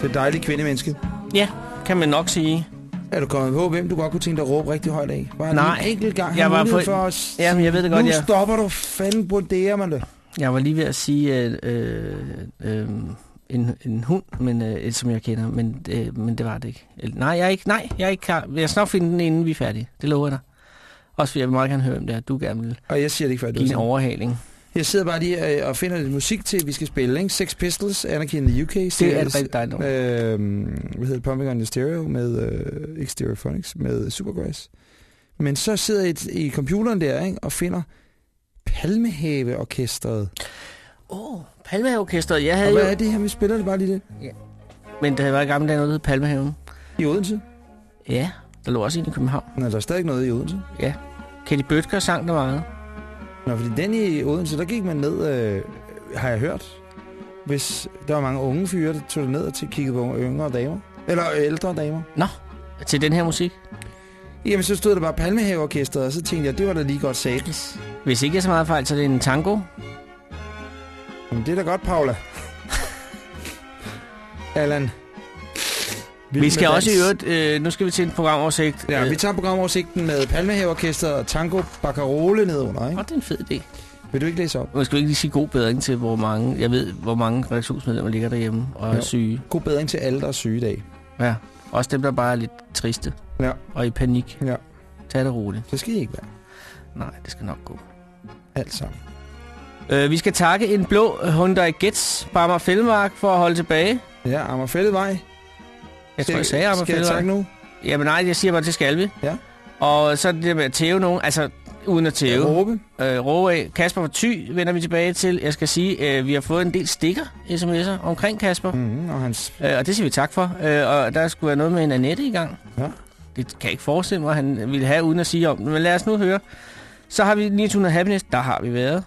Det er et dejligt kvindemenneske. Ja, kan man nok sige. Er du kommet på, hvem du godt kunne tænke dig at råbe rigtig højt af? Bare Nej. en enkelt gang. Jeg var på- for os. Jamen, jeg ved det godt, Nu jeg- stopper du fanden det, man det. Jeg var lige ved at sige øh, øh, en, en hund, men, øh, et, som jeg kender, men, øh, men det var det ikke. Eller, nej, jeg er ikke, nej, jeg er ikke klar. Jeg nok finde den, inden vi er færdige. Det lover jeg dig. Også fordi jeg vil meget gerne høre, om det er, du gerne vil Og jeg siger det ikke før, du give en overhaling. Jeg sidder bare lige øh, og finder lidt musik til, vi skal spille. Ikke? Sex Pistols, Anarchy in the UK. Det er et rigtig dejligt nummer. Øh, hvad hedder? Pumping on the Stereo med øh, ikke Stereophonics, med Supergrass. Men så sidder jeg i, i computeren der ikke? og finder Palmehave-orkestret. Åh, oh, Palmehaveorkestret. Jeg Og havde hvad jo... er det her? Vi spiller det bare lige det. Men der var i gamle dage noget, der hed Palmehaven. I Odense? Ja, der lå også en i København. Nå, der er stadig noget i Odense. Ja. Kelly Bøtger sang der meget. Nå, fordi den i Odense, der gik man ned, øh, har jeg hørt. Hvis der var mange unge fyre, der tog det ned og til- kiggede på yngre damer. Eller ældre damer. Til den her musik. Jamen, så stod der bare Palmehaveorkestret, og så tænkte jeg, det var da lige godt satans. Hvis ikke jeg så meget fejl, så er det en tango. Jamen, det er da godt, Paula. Allan. Vi skal også i øvrigt... Øh, nu skal vi til en programoversigt. Ja, Øh, vi tager programoversigten med Palmehaveorkestret og Tango Baccarole nedunder, ikke? Åh, det er en fed idé. Vil du ikke læse op? Nu skal ikke lige sige god bedring til, hvor mange... Jeg ved, hvor mange redaktionsmedlemmer ligger derhjemme og er Jo. syge. God bedring til alle, der er syge i dag. Ja. Også dem, der bare er lidt triste. Ja. Og i panik. Ja. Tag det roligt. Det skal I ikke være. Nej, det skal nok gå. Alt sammen. Øh, vi skal takke en blå Hyundai Getz på Amager Fællemark for at holde tilbage. Ja, Amagerfældevej. Jeg tror, jeg sagde Amager Skal jeg takke nu? Jamen nej, jeg siger bare, det skal vi. Ja. Og så er det med at tæve nogen, altså uden at tæve. Råbe. Øh, råbe af. Kasper fra Thy vender vi tilbage til. Jeg skal sige, øh, vi har fået en del stikker, sms'er omkring Kasper. Mm, og hans... Øh, og det siger vi tak for. Øh, og der skulle være noget med en Annette i gang. Ja. det kan jeg ikke forestille mig, han ville have uden at sige om. Men lad os nu høre. Så har vi 900 Happiness, der har vi været.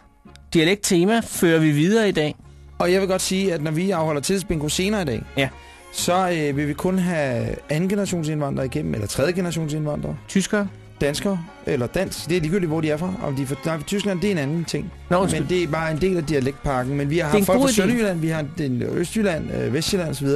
Dialekt-tema fører vi videre i dag. Og jeg vil godt sige, at når vi afholder tidsbingo senere i dag, Ja. Så øh, vil vi kun have anden generations indvandrere igennem, eller tredje generations indvandrere, Tyskere. danskere eller dansk. Det er ligegyldigt, hvor de er fra. Om de er fra, nej, Tyskland, det er en anden ting. Nå. Men det er bare en del af dialektparken. Men vi har haft folk fra. Sønderjylland, vi har den Østjylland, øh, Vestjylland osv.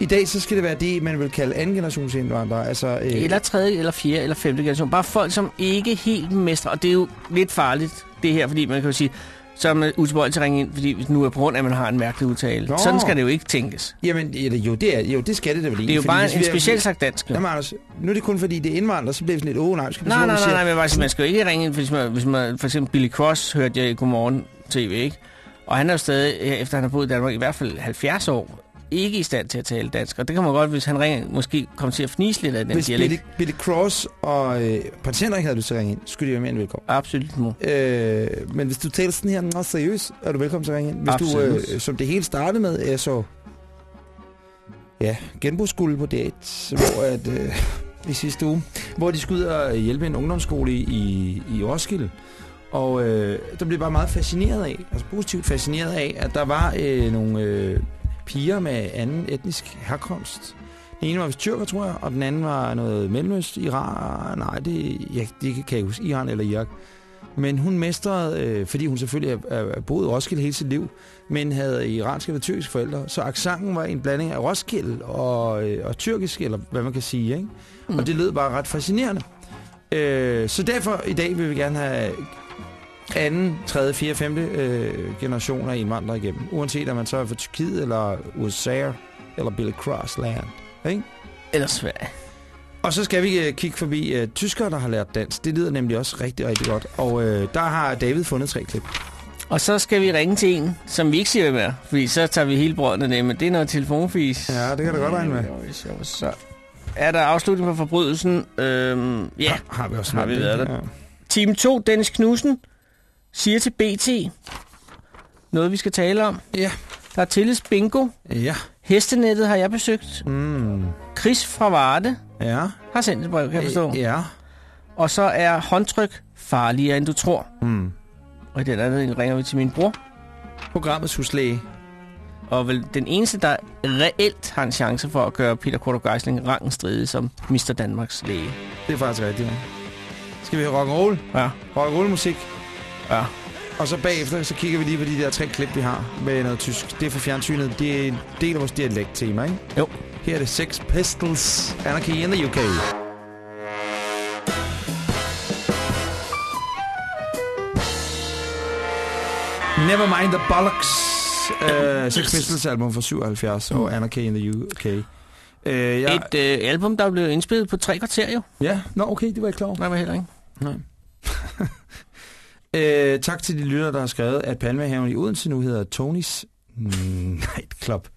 I dag så skal det være det, man vil kalde anden generations indvandrere. Altså, øh, Eller tredje, eller fjerde, eller femte generation. Bare folk, som ikke helt mestrer. Og det er jo lidt farligt, det her, fordi man kan jo sige, så er man utilbøjelig ringe ind, fordi nu er på grund af, at man har en mærkelig udtale. Nå. Sådan skal det jo ikke tænkes. Jamen, jo, det er, jo, det skal det da vel Det er jo fordi bare en, en speciel slags dansk. Jamen, Anders, nu er det kun fordi, det er indvandrere, så bliver det sådan lidt, åh nej, skal Nej, nej, nej, nej, men bare, man skal jo ikke ringe ind, hvis man, hvis man for eksempel Billy Cross hørte jeg i Godmorgen TV, ikke? Og han er jo stadig, efter han har boet i Danmark i hvert fald 70 år, ikke i stand til at tale dansk. Og det kan man godt, hvis han ringer, måske komme til at fnise lidt af den Hvis dialekt. Billy, Billy Cross og øh, Prins Henrik havde lyst til at ringe ind, skulle de være mere end velkommen. Absolut må. Øh, men hvis du taler sådan her meget seriøst, er du velkommen til at ringe ind. Hvis du, Absolut. øh, som det hele startede med, er så ja, genbrugsskole på date, hvor at, øh, i sidste uge, hvor de skulle ud og hjælpe en ungdomsskole i, i Roskilde. Og øh, der blev bare meget fascineret af, altså positivt fascineret af, at der var øh, nogle øh, piger med anden etnisk herkomst. Den ene var vist tyrker, tror jeg, og den anden var noget mellemøst, Iran, nej, det, ja, det kan jeg huske, Iran eller Irak. Men hun mestrede, øh, fordi hun selvfølgelig er, er boet i Roskilde hele sit liv, men havde iranske eller tyrkiske forældre, så accenten var en blanding af Roskilde og, øh, og tyrkisk, eller hvad man kan sige, ikke? Mm. Og det lød bare ret fascinerende. Øh, så derfor i dag vil vi gerne have anden, tredje, fjerde, femte øh, generation af indvandrere igennem. Uanset om man så er fra Tyrkiet, eller USA, eller Billy Cross land. Ikke? Eller Sverige. Og så skal vi øh, kigge forbi øh, tyskere, der har lært dansk. Det lyder nemlig også rigtig, rigtig godt. Og øh, der har David fundet tre klip. Og så skal vi ringe til en, som vi ikke siger, er. Fordi så tager vi hele brødene af, men det er noget telefonfis. Ja, det kan du godt regne med. Så er der afslutning på forbrydelsen. Øhm, ja, Har vi også Har vi været det? der? Ja. Team 2, Dennis Knudsen, siger til BT noget, vi skal tale om. Ja. Der er Tilles Bingo. Ja. Hestenettet har jeg besøgt. Mm. Chris fra Varde Ja. har sendt et brev, kan jeg forstå. Ja. Og så er håndtryk farligere, end du tror. Mm. Og i den anden ringer vi til min bror. Programmets huslæge. Og vel den eneste, der reelt har en chance for at gøre Peter Korto Geisling rangen stridig som Mr. Danmarks læge. Det er faktisk rigtigt. Skal vi have rock and roll? Ja. Rock and roll musik. Ja. Og så bagefter, så kigger vi lige på de der tre klip, vi har med noget tysk. Det er fra fjernsynet. Det er en del af vores dialekt-tema, ikke? Jo. Her er det Sex Pistols, Anarchy in the UK. Never mind the bollocks. Uh, Sex Pistols album fra 77 og Anarchy in the UK. Uh, ja, Et øh, album, der blev indspillet på tre kvarter jo. ja, nå okay, det var jeg klar over. Nej, var heller ikke. Nej. øh, tak til de lyttere, der har skrevet, at Palmehaven i Odense nu hedder Tonys Night Club.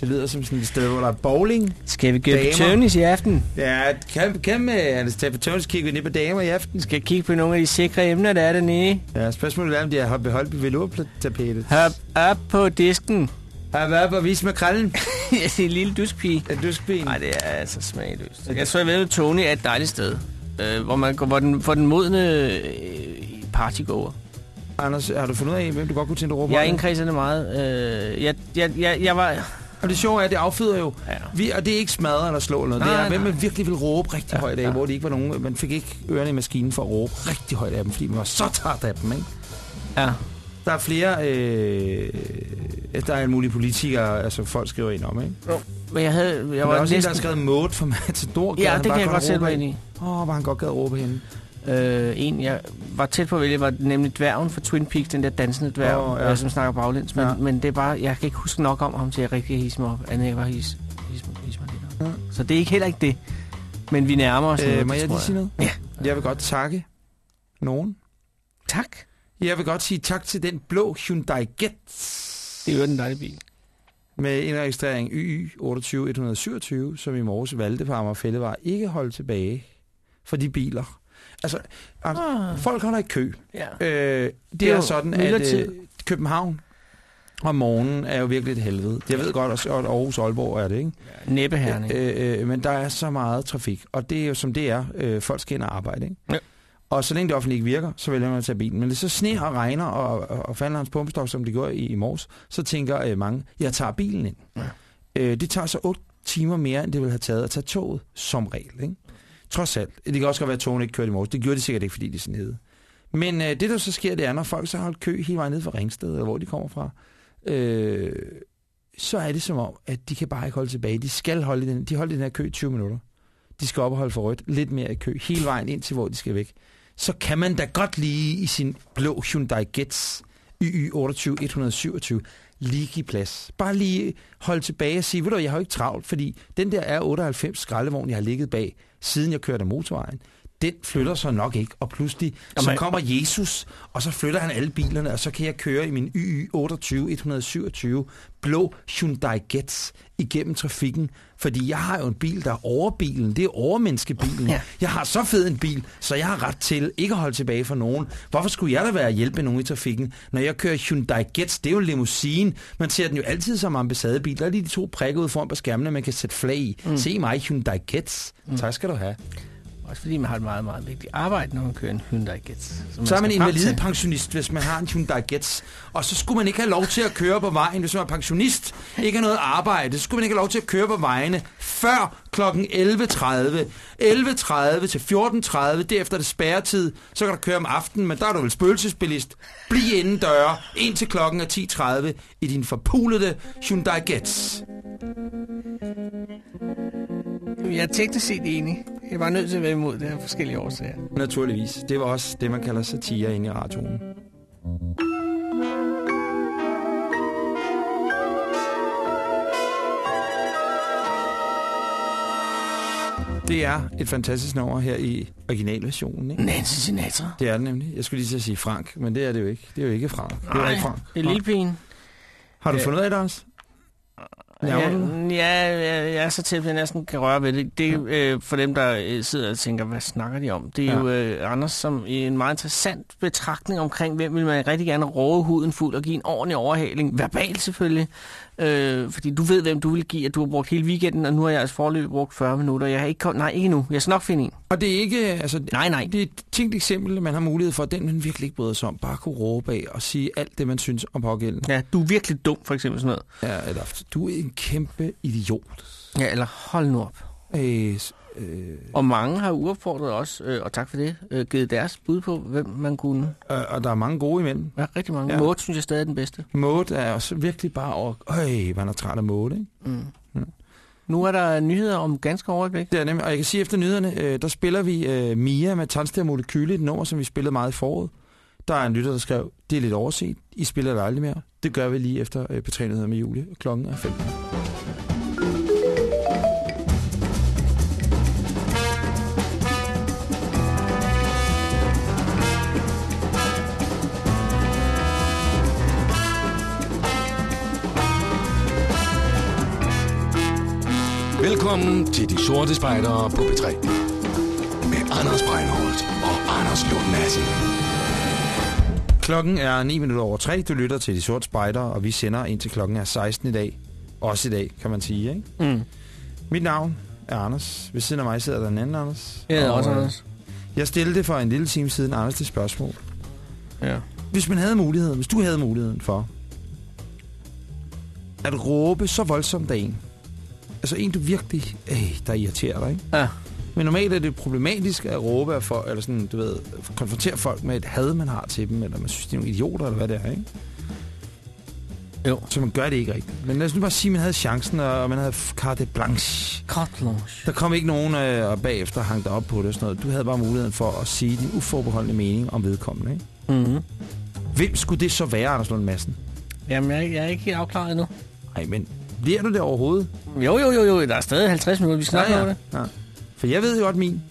Det lyder som sådan et sted, hvor der er bowling. Skal vi gøre Damer. på Tønis i aften? Ja, kan, kan med Anders på Tonys kigge ned på damer i aften. Skal kigge på nogle af de sikre emner, der er dernede. Ja, spørgsmålet er, om de har beholdt velourtapetet. Hop op på disken. Har været på vis med krallen. jeg siger lille duskpige. Er du spin? Nej, det er altså smagløst. Jeg tror, jeg ved, at Tony er et dejligt sted. Øh, hvor man går, hvor den, for den modne øh, partygoer. Anders, har du fundet ud af, hvem du godt kunne tænke dig at råbe? Jeg indkredser det meget. Øh, jeg, jeg, jeg, jeg var... Og det sjove er, at det afføder jo. Ja. Vi, og det er ikke smadret eller slå eller noget. Nej, det er, hvem man virkelig vil råbe rigtig Ja, højt af, ja. hvor det ikke var nogen. Man fik ikke ørerne i maskinen for at råbe rigtig højt af dem, fordi man var så træt af dem, ikke? Ja. Der er flere... Øh, der er en mulig politikere, altså folk skriver ind om, ikke? Men jeg havde... Jeg var der er også en, der næsten... har skrevet mode for Matador. Ja, det kan jeg godt sætte mig ind i. Åh, oh, hvor han godt gad at råbe hende. Øh, en, jeg var tæt på at vælge, var nemlig dværgen fra Twin Peaks, den der dansende dværg, oh, ja. øh, som snakker baglæns. Men, Ja. men det er bare, jeg kan ikke huske nok om ham til at rigtig hisse mig op. Andet jeg var hisse, hisse, mig- hisse mig lidt op. Ja. Så det er ikke heller ikke det. Men vi nærmer os Øh, noget, må jeg lige sige noget? Ja. Jeg vil godt takke nogen. Tak. Jeg vil godt sige tak til den blå Hyundai Get. Det er jo den dejlige bil. med indregistrering YY 28127, som i morges valgte på Amagerfælde, var ikke holdt tilbage for de biler. Altså, Ah. folk holder i kø. Ja. Øh, det, Det er er sådan, at øh, København om morgenen er jo virkelig et helvede. Jeg ved godt, at Aarhus og Aalborg er det, ikke? Næbbeherning. Øh, øh, men der er så meget trafik, og det er jo som det er. Øh, folk skal ind og arbejde, ikke? Ja. Og så længe det offentlige ikke virker, så vælger man at tage bilen. Men det så sne og regner og, og, og falder hans pumpestok, som det gjorde i, i morges, så tænker øh, mange, jeg tager bilen ind. Ja. Øh, det tager så 8 timer mere, end det ville have taget at tage toget, som regel. Ikke? Trods alt. Det kan også godt være, at togene ikke kørte i morges. Det gjorde de sikkert ikke, fordi de er sådan nede. Men øh, det, der så sker, det er, når folk så har holdt kø hele vejen ned fra Ringsted, eller hvor de kommer fra, øh, så er det som om, at de kan bare ikke holde tilbage. De skal holde den, de holder den her kø i 20 minutter. De skal op og holde for rødt, lidt mere i kø, hele vejen ind til, hvor de skal væk. Så kan man da godt lige i sin blå Hyundai Getz YY 28 127 lige give plads. Bare lige holde tilbage og sige, ved du, jeg har jo ikke travlt, fordi den der er 98 skraldevogn, jeg har ligget bag, siden jeg kørte af motorvejen, den flytter sig nok ikke, og pludselig så Jamen- kommer Jesus, og så flytter han alle bilerne, og så kan jeg køre i min YY 28 127 blå Hyundai Getz igennem trafikken, fordi jeg har jo en bil, der er overbilen, det er overmenneskebilen. Ja. Jeg har så fed en bil, så jeg har ret til ikke at holde tilbage for nogen. Hvorfor skulle jeg da være at hjælpe nogen i trafikken, når jeg kører Hyundai Getz? Det er jo en limousine. Man ser den jo altid som ambassadebil. Der er lige de to prikker ude foran på skærmene, man kan sætte flag i. Mm. Se mig, Hyundai Getz. Mm. Tak skal du have. Også fordi man har et meget, meget vigtigt arbejde, når man kører en Hyundai Getz. Så er man til. invalidepensionist, hvis man har en Hyundai Getz. Og så skulle man ikke have lov til at køre på vejen, hvis man er pensionist. Ikke har noget arbejde. Så skulle man ikke have lov til at køre på vejene før kl. 11.30. 11.30 til 14.30, derefter er det spærretid. Så kan du køre om aftenen, men der er du vel spøgelsesbilist. Bliv inden døre, indtil klokken er 10.30 i din forpulede Hyundai Getz. Jeg er teknisk set enig. Jeg var nødt til at være imod det af forskellige årsager. Naturligvis. Det var også det, man kalder satire inde i radioen. Det er et fantastisk nummer her i originalversionen, ikke? Nancy Sinatra. Det er det nemlig. Jeg skulle lige til at sige Frank, men det er det jo ikke. Det er jo ikke Frank. Det er ikke Frank. det er lille pigen. Har du Øh, fundet ud af det også? Ja, Ja, ja, ja, jeg er så tæt, at jeg næsten kan røre ved det. Det er øh, for dem, der øh, sidder og tænker, hvad snakker de om? Det er Ja. jo øh, Anders, som i en meget interessant betragtning omkring, hvem vil man rigtig gerne råde huden fuld og give en ordentlig overhaling. Verbalt selvfølgelig. Øh, fordi du ved, hvem du vil give, at du har brugt hele weekenden, og nu har jeg altså forløbet brugt 40 minutter. Jeg har ikke kommet, nej, ikke nu. Jeg skal nok finde en. Og det er ikke, altså, Nej, nej. det er et tænkt eksempel, man har mulighed for, at den man virkelig ikke bryder sig om, bare kunne råbe af og sige alt det, man synes om pågældende. Ja, du er virkelig dum, for eksempel sådan noget. Ja, eller, du er en kæmpe idiot. Ja, eller hold nu op. Øh, øh, Og mange har uopfordret os, øh, og tak for det, øh, givet deres bud på, hvem man kunne. øh, og der er mange gode imellem. Ja, rigtig mange. Ja. Maud synes jeg stadig er den bedste. Mode er også virkelig bare over... Øj, man er træt af mode, ikke? Mm. Nu er der nyheder om ganske overblik. Det er nemlig, og jeg kan sige, efter nyhederne, øh, der spiller vi øh, Mia med Tandster Molekyle, et nummer, som vi spillede meget i foråret. Der er en lytter, der skrev, det er lidt overset, I spiller det aldrig mere. Det gør vi lige efter øh, p med Julie. Klokken er 15. Velkommen til De Sorte Spejdere på B3. Med Anders Breinholt og Anders Lund Madsen. Klokken er 9 minutter over 3. Du lytter til De Sorte Spejder, og vi sender indtil klokken er 16 i dag. Også i dag, kan man sige, ikke? Mm. Mit navn er Anders. Ved siden af mig sidder der en anden Anders. Jeg hedder Og, også øh, Anders. Jeg stillede det for en lille time siden, Anders, det spørgsmål. Ja. Hvis man havde muligheden, hvis du havde muligheden for at råbe så voldsomt af en, altså en, du virkelig, øh, der irriterer dig, ikke? Ja. Men normalt er det problematisk at råbe af folk, eller sådan, du ved, konfrontere folk med et had, man har til dem, eller man synes, de er nogle idioter, eller hvad det er, ikke? Jo. Så man gør det ikke rigtigt. Men lad os nu bare sige, at man havde chancen, og man havde carte blanche. Carte blanche. Der kom ikke nogen øh, og bagefter hang dig op på det og sådan noget. Du havde bare muligheden for at sige din uforbeholdende mening om vedkommende, ikke? Mm-hmm. Hvem skulle det så være, Anders Lund Madsen? Jamen, jeg, jeg er ikke helt afklaret endnu. Nej, men bliver du det overhovedet? Jo, jo, jo, jo. Der er stadig 50 minutter. Vi snakker ja, over det. ja. For jeg ved jo godt min.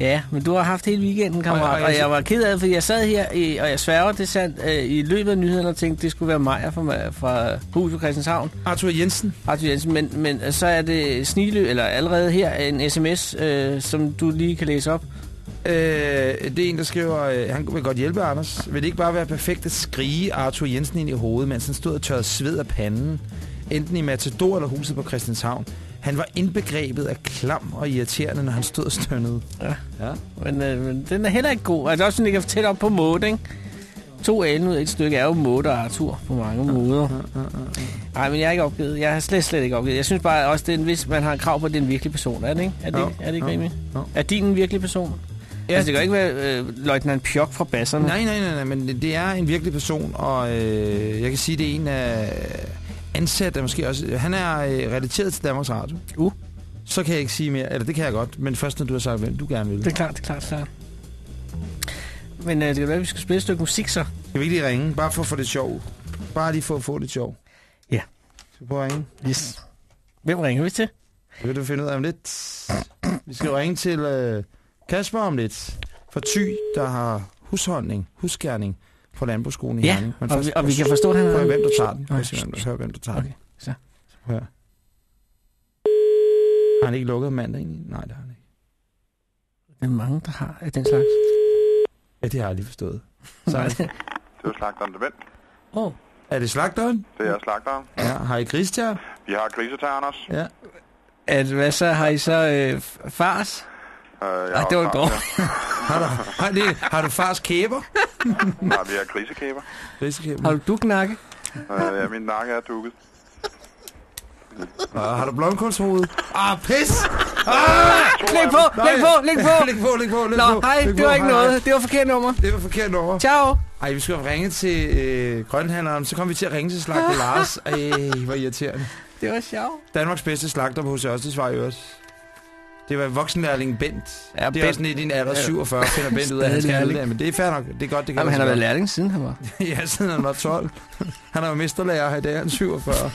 Ja, men du har haft hele weekenden, kammerat. Og- jeg- var ked af det, fordi jeg sad her, i, og jeg sværger det sandt, øh, i løbet af nyhederne og tænkte, det skulle være Maja fra, fra huset Christianshavn. Arthur Jensen. Arthur Jensen, men, men så er det Snilø, eller allerede her, en sms, øh, som du lige kan læse op. Øh, det er en, der skriver, øh, han vil godt hjælpe Anders. Vil det ikke bare være perfekt at skrige Arthur Jensen ind i hovedet, mens han stod og tørrede sved af panden? Enten i Matador eller huset på Christianshavn. Han var indbegrebet af klam og irriterende, når han stod og stønnede. Ja. Ja. Men, øh, men den er heller ikke god. Altså også sådan, at tæt op på måde, ikke? To alen ud af et stykke er jo måde og Arthur på mange måder. Nej, men jeg er ikke opgivet. Jeg har slet, slet ikke opgivet. Jeg synes bare også, det er en, hvis man har krav på, at det er en virkelig person. Er det ikke? Er det, Jo. er det ikke Jo. rimeligt? Jo. Er din en virkelig person? Ja. Altså, det kan ikke være øh, løjtnant Pjok fra basserne. Nej, nej, nej, nej, men det er en virkelig person, og øh, jeg kan sige, det er en af ansatte, måske også. Han er øh, relateret til Danmarks Radio. Uh. Så kan jeg ikke sige mere, eller det kan jeg godt, men først når du har sagt, hvem du gerne vil. Det er klart, det er klart, det er klart. Men øh, det kan være, at vi skal spille et stykke musik så. Kan vi ikke lige ringe, bare for at få det sjov? Bare lige for at få det sjov. Ja. Skal vi prøve at ringe? Yes. Hvem ringer vi til? Det vil du finde ud af om lidt. Vi skal jo ringe til øh, Kasper om lidt. For Ty, der har husholdning, husgærning på landbrugsskolen i Ja, Herning. Men og, vi, og vi kan forstå, at han at hvem der tager den. Der- hør, hvem der tager Okay, den. så. Høre. Har han ikke lukket mandag egentlig? Nej, det har han ikke. Der er mange, der har af den slags. Ja, det har jeg lige forstået. Så er, det, Det er slagteren, der vent. Åh, oh, er det slagteren? Det er slagteren. Ja. Har I gris til? Vi har griser til Anders. Ja. at, hvad så? Har I så øh, fars? Øh, jeg Ej, det var dårligt. Har du, har, det, har du fars kæber? Nej, vi har grisekæber. Grisekæber. Har du duknakke? Øh, ja, min nakke er dukket. Og har du blomkålshoved? Ah, pis! Læg på, læg på, læg på! Læg på, læg på, læg Nå, på. hej, læg det var ikke Hej, noget. Det var forkert nummer. hej. Det var forkert over. Ciao! Ej, vi skulle have ringet til øh, grønhandleren, så kom vi til at ringe til slagter Lars. Ej, hvor irriterende. Det var sjovt. Danmarks bedste slagter på H.C. Ørsteds Vej i øvrigt. Det var voksenlærlingen Bent. Ja, det er Bent- også sådan i din alder Ja. 47, finder Bent ud af, at han skal det, men det er fair nok. Det er godt, det kan Jamen, han har været lærling siden han var. Ja, siden han var 12. Han er jo mesterlærer her i dag, han er 47.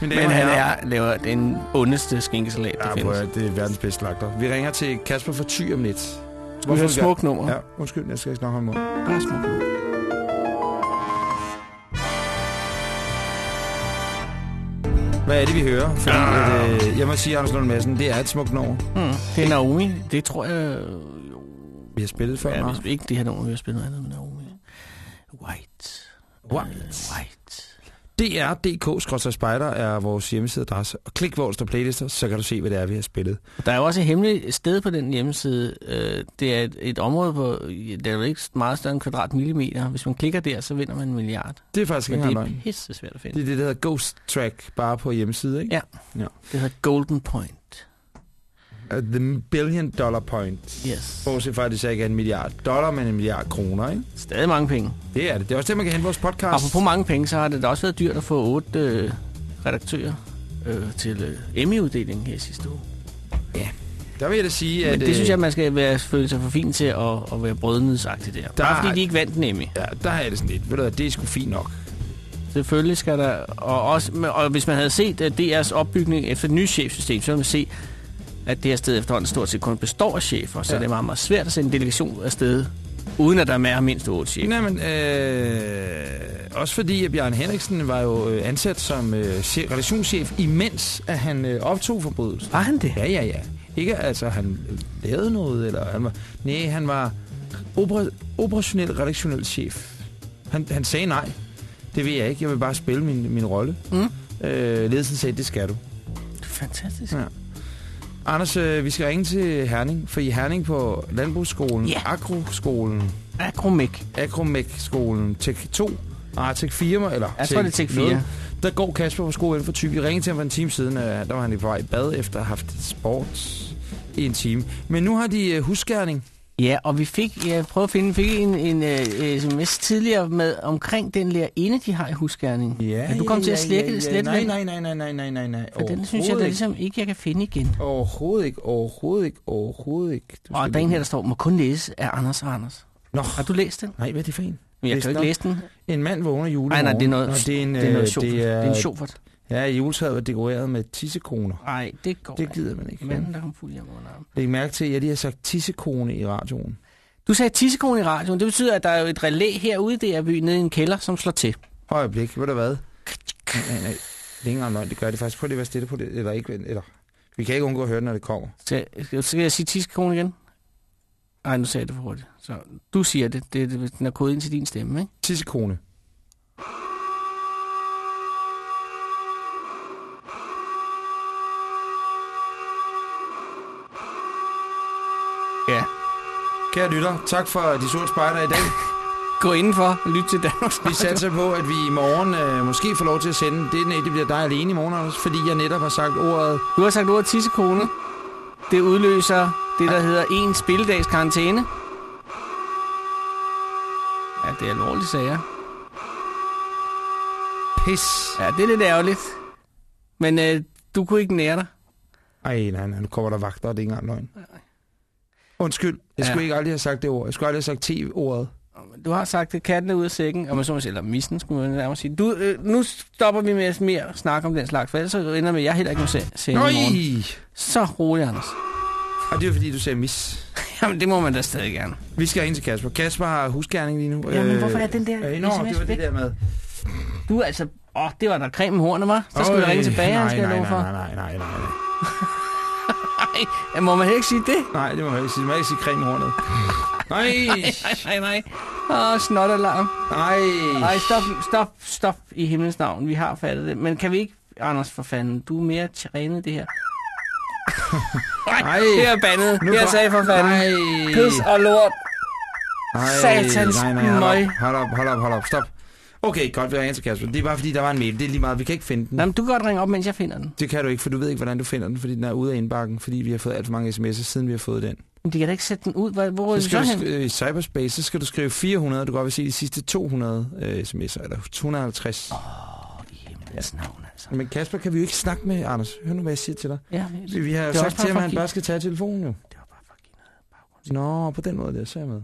Men, Men han er, laver den ondeste skinkesalat, der Ja, prøv findes. at, det er verdens bedste slagter. Vi ringer til Kasper for Thy om lidt. Du har et smukt nummer. Ja, undskyld, jeg skal ikke snakke om mod. Bare smukt nummer. Hvad er det, vi hører? Fordi, at, øh, jeg må sige, Anders Lund Madsen, det er et smukt nummer. Hmm. Det er Naomi. Det tror jeg... Vi har spillet før. Ja, hvis ikke det her nummer, vi har spillet noget andet med Naomi. White. White. Øh, White. DR.dk-spejder er vores hjemmesideadresse. Og klik, hvor der står playlister, så kan du se, hvad det er, vi har spillet. Der er jo også et hemmeligt sted på den hjemmeside. Øh, Det er et, et område på... Det er jo ikke meget større end kvadratmillimeter. Hvis man klikker der, så vinder man en milliard. Det er faktisk Men ikke det er løgn. pisse svært at finde. Det er det, der hedder Ghost Track, bare på hjemmeside, ikke? Ja. Ja. Det hedder Golden Point. The Billion Dollar Point. Yes. Bortset fra, at det så ikke er en milliard dollar, men en milliard kroner, ikke? Stadig mange penge. Det er det. Det er også det, man kan hente vores podcast. Apropos mange penge, så har det da også været dyrt at få otte øh, redaktører øh, til øh, Emmy-uddelingen her sidste uge. Der vil jeg da sige, Men at... det synes øh, jeg, man skal være, føle sig for fint til at, at være brødnedsagtig der. Der Bare er- fordi de ikke vandt en Emmy. Ja, der er det sådan lidt. Ved du det er sgu fint nok. Selvfølgelig skal der... Og, også, men- og hvis man havde set uh, DR's opbygning efter det nye chefsystem, så ville man se, at det her sted efterhånden stort set kun består af chefer. Så Ja. det er meget, meget svært at sende en delegation afsted, uden at der er mindst otte chefer. Nej, men øh, også fordi, at Bjørn Henriksen var jo øh, ansat som øh, chef, redaktionschef, imens at han øh, optog forbrydelsen. Var han det? Ja, ja, ja. Ikke altså, han lavede noget, eller han var... Nej, han var opera, operationel redaktionel chef. Han, han sagde nej. Det ved jeg ikke. Jeg vil bare spille min, min rolle. Mm. Øh, ledelsen sagde, det skal du. Det er fantastisk. Ja. Anders, øh, vi skal ringe til Herning, for i Herning på Landbrugsskolen, Ja. Agroskolen, Akromik. Agromec-skolen, Tech 2, nej, Tech 4, eller Jeg tror, det er Tech 4. 0. Der går Kasper på skole inden for 20. Vi ringede til ham for en time siden, øh, der var han i vej i bad efter at have haft sport i en time. Men nu har de øh, husgærning. Ja, og vi fik, jeg prøvede at finde, fik en, en uh, sms tidligere med omkring den lærerinde, de har i husgærning. Kan du komme til at slække, slette Nej, den? nej, nej, nej, nej, nej, nej, nej. For den synes jeg da ligesom ikke, jeg kan finde igen. Overhovedet ikke, overhovedet ikke, overhovedet ikke. Du Og der er en her, der står, må kun læse af Anders og Anders. Nå, Har du læst den? nej, hvad er det for en? Men jeg Læs kan jo ikke læse den. En mand vågner julemorgen. Nej, nej, det er noget, Nå, det er en, det er noget øh, sjovt. det Det er, er en sjovt. Ja, juletræet var dekoreret med tissekoner. Nej, det går Det gider man ikke. Manden, der kom fuld hjem under. Læg mærke til, at jeg lige har sagt tissekone i radioen. Du sagde tissekone i radioen. Det betyder, at der er jo et relæ herude i DR by nede i en kælder, som slår til. Øjeblik, ved du hvad? Nej, nej, nej. Er engang løgn, det gør det faktisk. Prøv lige at være stille på det, eller ikke, eller... Vi kan ikke undgå at høre det, når det kommer. Så, så skal jeg sige tissekone igen? Ej, nu sagde jeg det for hurtigt. Så du siger det. det, det den er kodet ind til din stemme, ikke? Tissekone. Kære lytter, tak for de sorte spejder i dag. Gå indenfor og lyt til Danmarks Vi satser på, at vi i morgen øh, måske får lov til at sende. Det, nej, det bliver dig alene i morgen, Anders, fordi jeg netop har sagt ordet. Du har sagt ordet tissekone. Det udløser det, der hedder en spilledags karantæne. Ja, det er alvorlige sager. Pis. Ja, det er lidt ærgerligt. Men øh, du kunne ikke nære dig. Ej, nej, nej, nu kommer der vagter, og det er ikke engang løgn. Undskyld, jeg skulle Ja. ikke aldrig have sagt det ord. Jeg skulle aldrig have sagt T-ordet. Du har sagt, at katten er ude af sækken, og man så må sige, eller missen, skulle man nærmere sige. Du, øh, nu stopper vi med mere at snakke om den slags, for ellers så ender med, at jeg heller ikke må se, se i morgen. Så rolig, Anders. Og det er fordi, du sagde mis. Jamen, det må man da stadig gerne. Vi skal ind til Kasper. Kasper har husgerning lige nu. Jamen, hvorfor er den der Øh, nå, det var det der med. Du er altså... Åh, det var da creme i hornet, var. Så skal Øj, du ringe tilbage, nej, han skal nej, nej, nej, nej, nej, nej. Nej, må man ikke sige det? Nej, det må jeg ikke sige. Man ikke sige creme i hornet. Nej, Nej, nej, nej. Åh, snotalarm. nej. Nej, stop, stop, stop i himlens navn. Vi har fattet det. Men kan vi ikke... Anders, for fanden, du er mere trænet det her. Nej, det er bandet. Nu Jeg sagde for fanden. Nej. Pis og lort. Nej, Satans nej, nej, hold op, hold op, hold op, hold op, stop. Okay, godt, vi ringer til Kasper. Det er bare fordi, der var en mail. Det er lige meget, vi kan ikke finde den. Nå, men du kan godt ringe op, mens jeg finder den. Det kan du ikke, for du ved ikke, hvordan du finder den, fordi den er ude af indbakken, fordi vi har fået alt for mange sms'er, siden vi har fået den. Men de kan da ikke sætte den ud. Hvor, hvor er Så skal du i cyberspace, så skal du skrive 400, du kan godt vil se de sidste 200 øh, sms'er, eller 250. Oh. I himlens navn, altså. Men Kasper kan vi jo ikke snakke med, Anders. Hør nu, hvad jeg siger til dig. Ja, Vi, vi har jo sagt til ham, at han bare skal tage telefonen jo. Det var bare give noget baggrund. Nå, på den måde der, så er jeg med.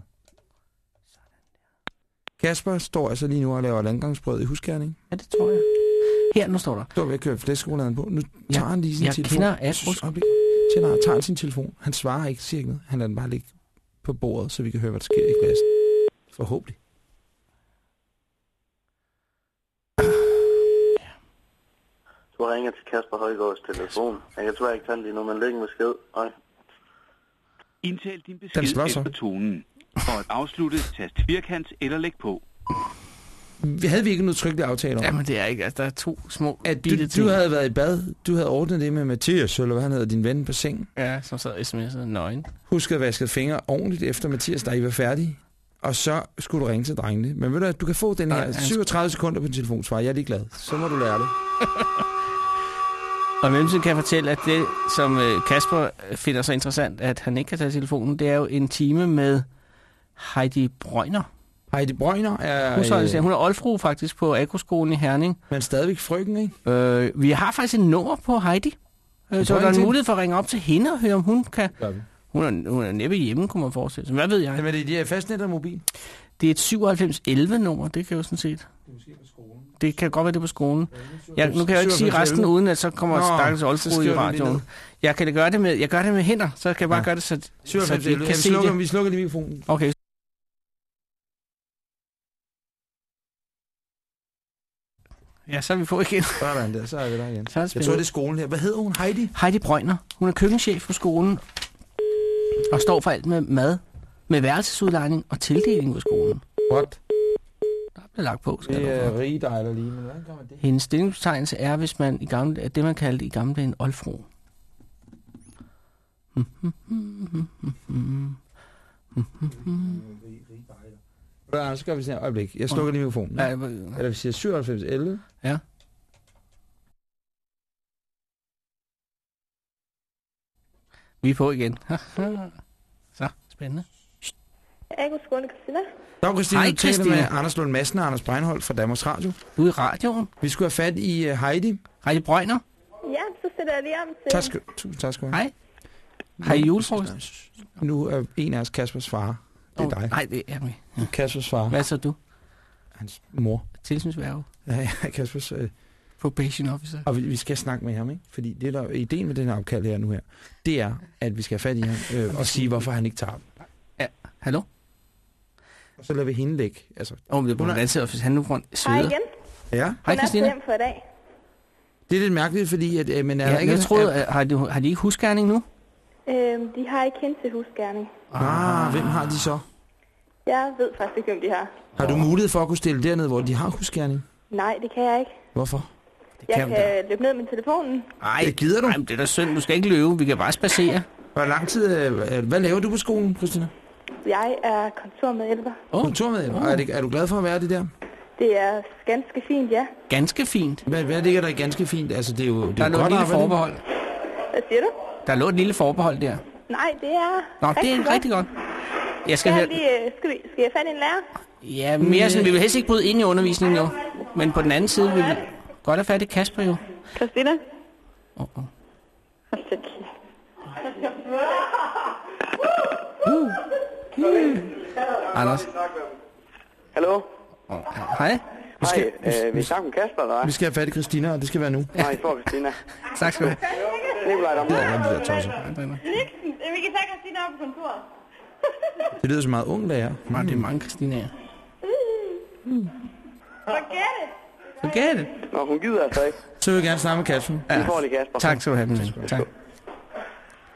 Kasper står altså lige nu og laver landgangsbrød i husgærning. Ja, det tror jeg. Her, nu står der. Står ved at køre flæskeskoladen på. Nu tager han lige sin jeg telefon. kender Jeg Agros. øjeblik. Tænder, tager han sin telefon. Han svarer ikke, siger ikke noget. Han lader den bare ligge på bordet, så vi kan høre, hvad der sker i klassen. Forhåbentlig. Du har ringet til Kasper Højgaards telefon. Jeg kan desværre ikke tage den lige nu, men læg en besked. Hej. Indtal din Den besked slår så. efter tonen. For at afslutte, tast firkant eller læg på. Vi havde vi ikke en udtrykkelig aftale om. Jamen, det er ikke. Altså, der er to små at du, ting. du havde været i bad, du havde ordnet det med Mathias, eller hvad han hedder, din ven på sengen. Ja, som sad sms'et nøgen. Husk at vaske fingre ordentligt efter Mathias, da I var færdige. Og så skulle du ringe til drengene. Men ved du, at du kan få den her han- 37 sekunder på din telefonsvar. Jeg er lige glad. Så må du lære det. Og mellemtiden kan jeg fortælle, at det, som øh, Kasper finder så interessant, at han ikke kan tage telefonen, det er jo en time med Heidi Brøgner. Heidi Brøgner er, Husholdet, øh, hun er oldfru faktisk på Agroskolen i Herning. men stadigvæk frøken, ikke? Øh, vi har faktisk et nummer på Heidi. Øh, så der er en en mulighed for at ringe op til hende og høre, om hun kan... Vi. Hun er, hun er næppe hjemme, kunne man forestille sig. Hvad ved jeg? Jamen, er det de her fastnet og mobil? Det er et 9711-nummer, det kan jo sådan set. Det kan godt være, det er på skolen. Jeg, nu kan jeg jo ikke sige 9711. resten, uden at så kommer Stakkels så Oldfru i radioen. Jeg kan det gøre det med, jeg gør det med hænder, så kan jeg bare Ja. gøre det, så, så 97 de ja, kan vi, se slukker, det. vi slukker lige mikrofonen. Okay. Ja, så er vi på igen. Sådan der, så er vi der igen. Så er det Jeg tror, det er skolen her. Hvad hedder hun? Heidi? Heidi Brøgner. Hun er køkkenchef på skolen og står for alt med mad, med værelsesudlejning og tildeling på skolen. What? Der bliver lagt på, skal Det er rige dejler lige, men hvordan gør man det? Hendes stillingsbetegnelse er, hvis man i gamle, det, man kaldte i gamle en oldfru. Ja, så gør vi sådan her. Øjeblik. Jeg slukker lige mikrofonen. Ja. Eller vi siger 97 11. ja. Vi er på igen. så, spændende. Agroskole, Christina. Dag, Christina. Hej, Christina. med Anders Lund Madsen og Anders Breinholt fra Danmarks Radio. Du er i radioen. Vi skulle have fat i uh, Heidi. Heidi Brøgner. Ja, så sætter jeg lige om til... Tak skal, tak skal du have. Hej. I julefrokost? Nu er en af os Kaspers far. Det er dig. Nej, det er mig. Kaspers far. Hvad så du? Hans mor. Tilsynsværge. Ja, ja, Kaspers... Øh, Probation officer. og vi, vi skal snakke med ham, ikke? Fordi det der, ideen med den her opkald her nu her, det er, at vi skal have fat i ham øh, og sige, hvorfor han ikke tager den. Hallo? Og så lader vi hende lægge. Altså, Åh, oh, det er er- en hvis han nu får en Hej sveder. igen. ja. Hej, Hun er Christina. hjem for i dag. Det er lidt mærkeligt, fordi at, øh, men er Ja, der ikke... jeg troede, at, har, de, har de ikke husgerning nu? Øhm, de har ikke hende til husgærning. Ah, hvem har de så? Jeg ved faktisk ikke, hvem de har. Har du mulighed for at kunne stille derned, hvor de har husgerning? Nej, det kan jeg ikke. Hvorfor? Jeg kan kan, løbe ned med telefonen. Ej, Det gider du? Ej, det er da synd. Du skal ikke løbe. Vi kan bare spacere. Hvor lang tid... øh, øh, Hvad laver du på skolen, Christina? Jeg er kontormedhjælper. Åh, Kontormedhjælper. Er, det, er du glad for at være det der? Det er ganske fint, ja. ganske fint. Hvad, hvad ligger der i ganske fint? Altså, det er jo, det Der er jo godt lille arbejde. forbehold. Hvad siger du? Der lå et lille forbehold der. Nej, det er Nå, det er rigtig godt. Jeg skal Skal, jeg lige, skal, vi, skal jeg i en lærer? Ja, mere sådan, vi vil helst ikke bryde ind i undervisningen jo. Men på den anden side vil vi godt have fat i Kasper jo. Christina? Oh, oh. Hold da kæft. Anders. Hallo? Oh, hej. Hej, øh, vi snakker om Kasper, eller Vi skal have fat i Christina, og det skal være nu. Nej, I får Christina. Tak skal du have. Nikolaj, der Ja, de der tosser. Vi kan tage Christina op på kontoret. Det lyder så meget ung lærer. Nej, det er mange Christinaer. Forget it. Forget it. Nå, hun gider altså ikke. Så vil jeg gerne snakke med Kasper. Vi får lige Kasper. Tak skal du have, ven. Tak.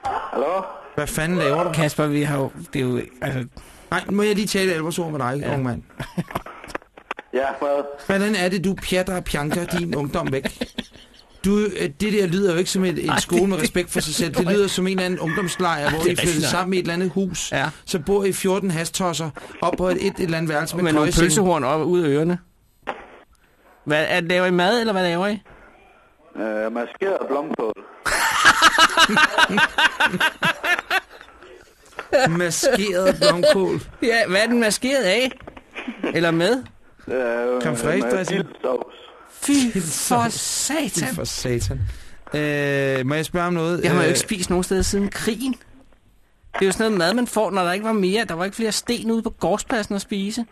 Hallo? Hvad fanden laver du? Kasper, vi har jo... Det er jo... Altså, Nej, må jeg lige tale alvorsord med dig, ja. ung mand? Ja, hvad? Hvordan er det, du pjatter og pjanker din ungdom væk? Du, øh, det der lyder jo ikke som et, en skole med respekt for sig selv. Det lyder som en eller anden ungdomslejr, hvor I flytter sammen i et eller andet hus. Ja. Så bor I 14 hastosser op på et, et, et eller andet værelse med, med nogle pølsehorn op ud af ørerne. Hvad, er, laver I mad, eller hvad laver I? Øh, maskeret blomkål. Maskeret blomkål. Ja, hvad er den maskeret af? Eller med? Øh, Creme fraiche dressing. Sovs. Fy for satan. For satan. Øh, må jeg spørge om noget? Jeg har jo Øh, ikke spist nogen steder siden krigen. Det er jo sådan noget mad, man får, når der ikke var mere. Der var ikke flere sten ude på gårdspladsen at spise.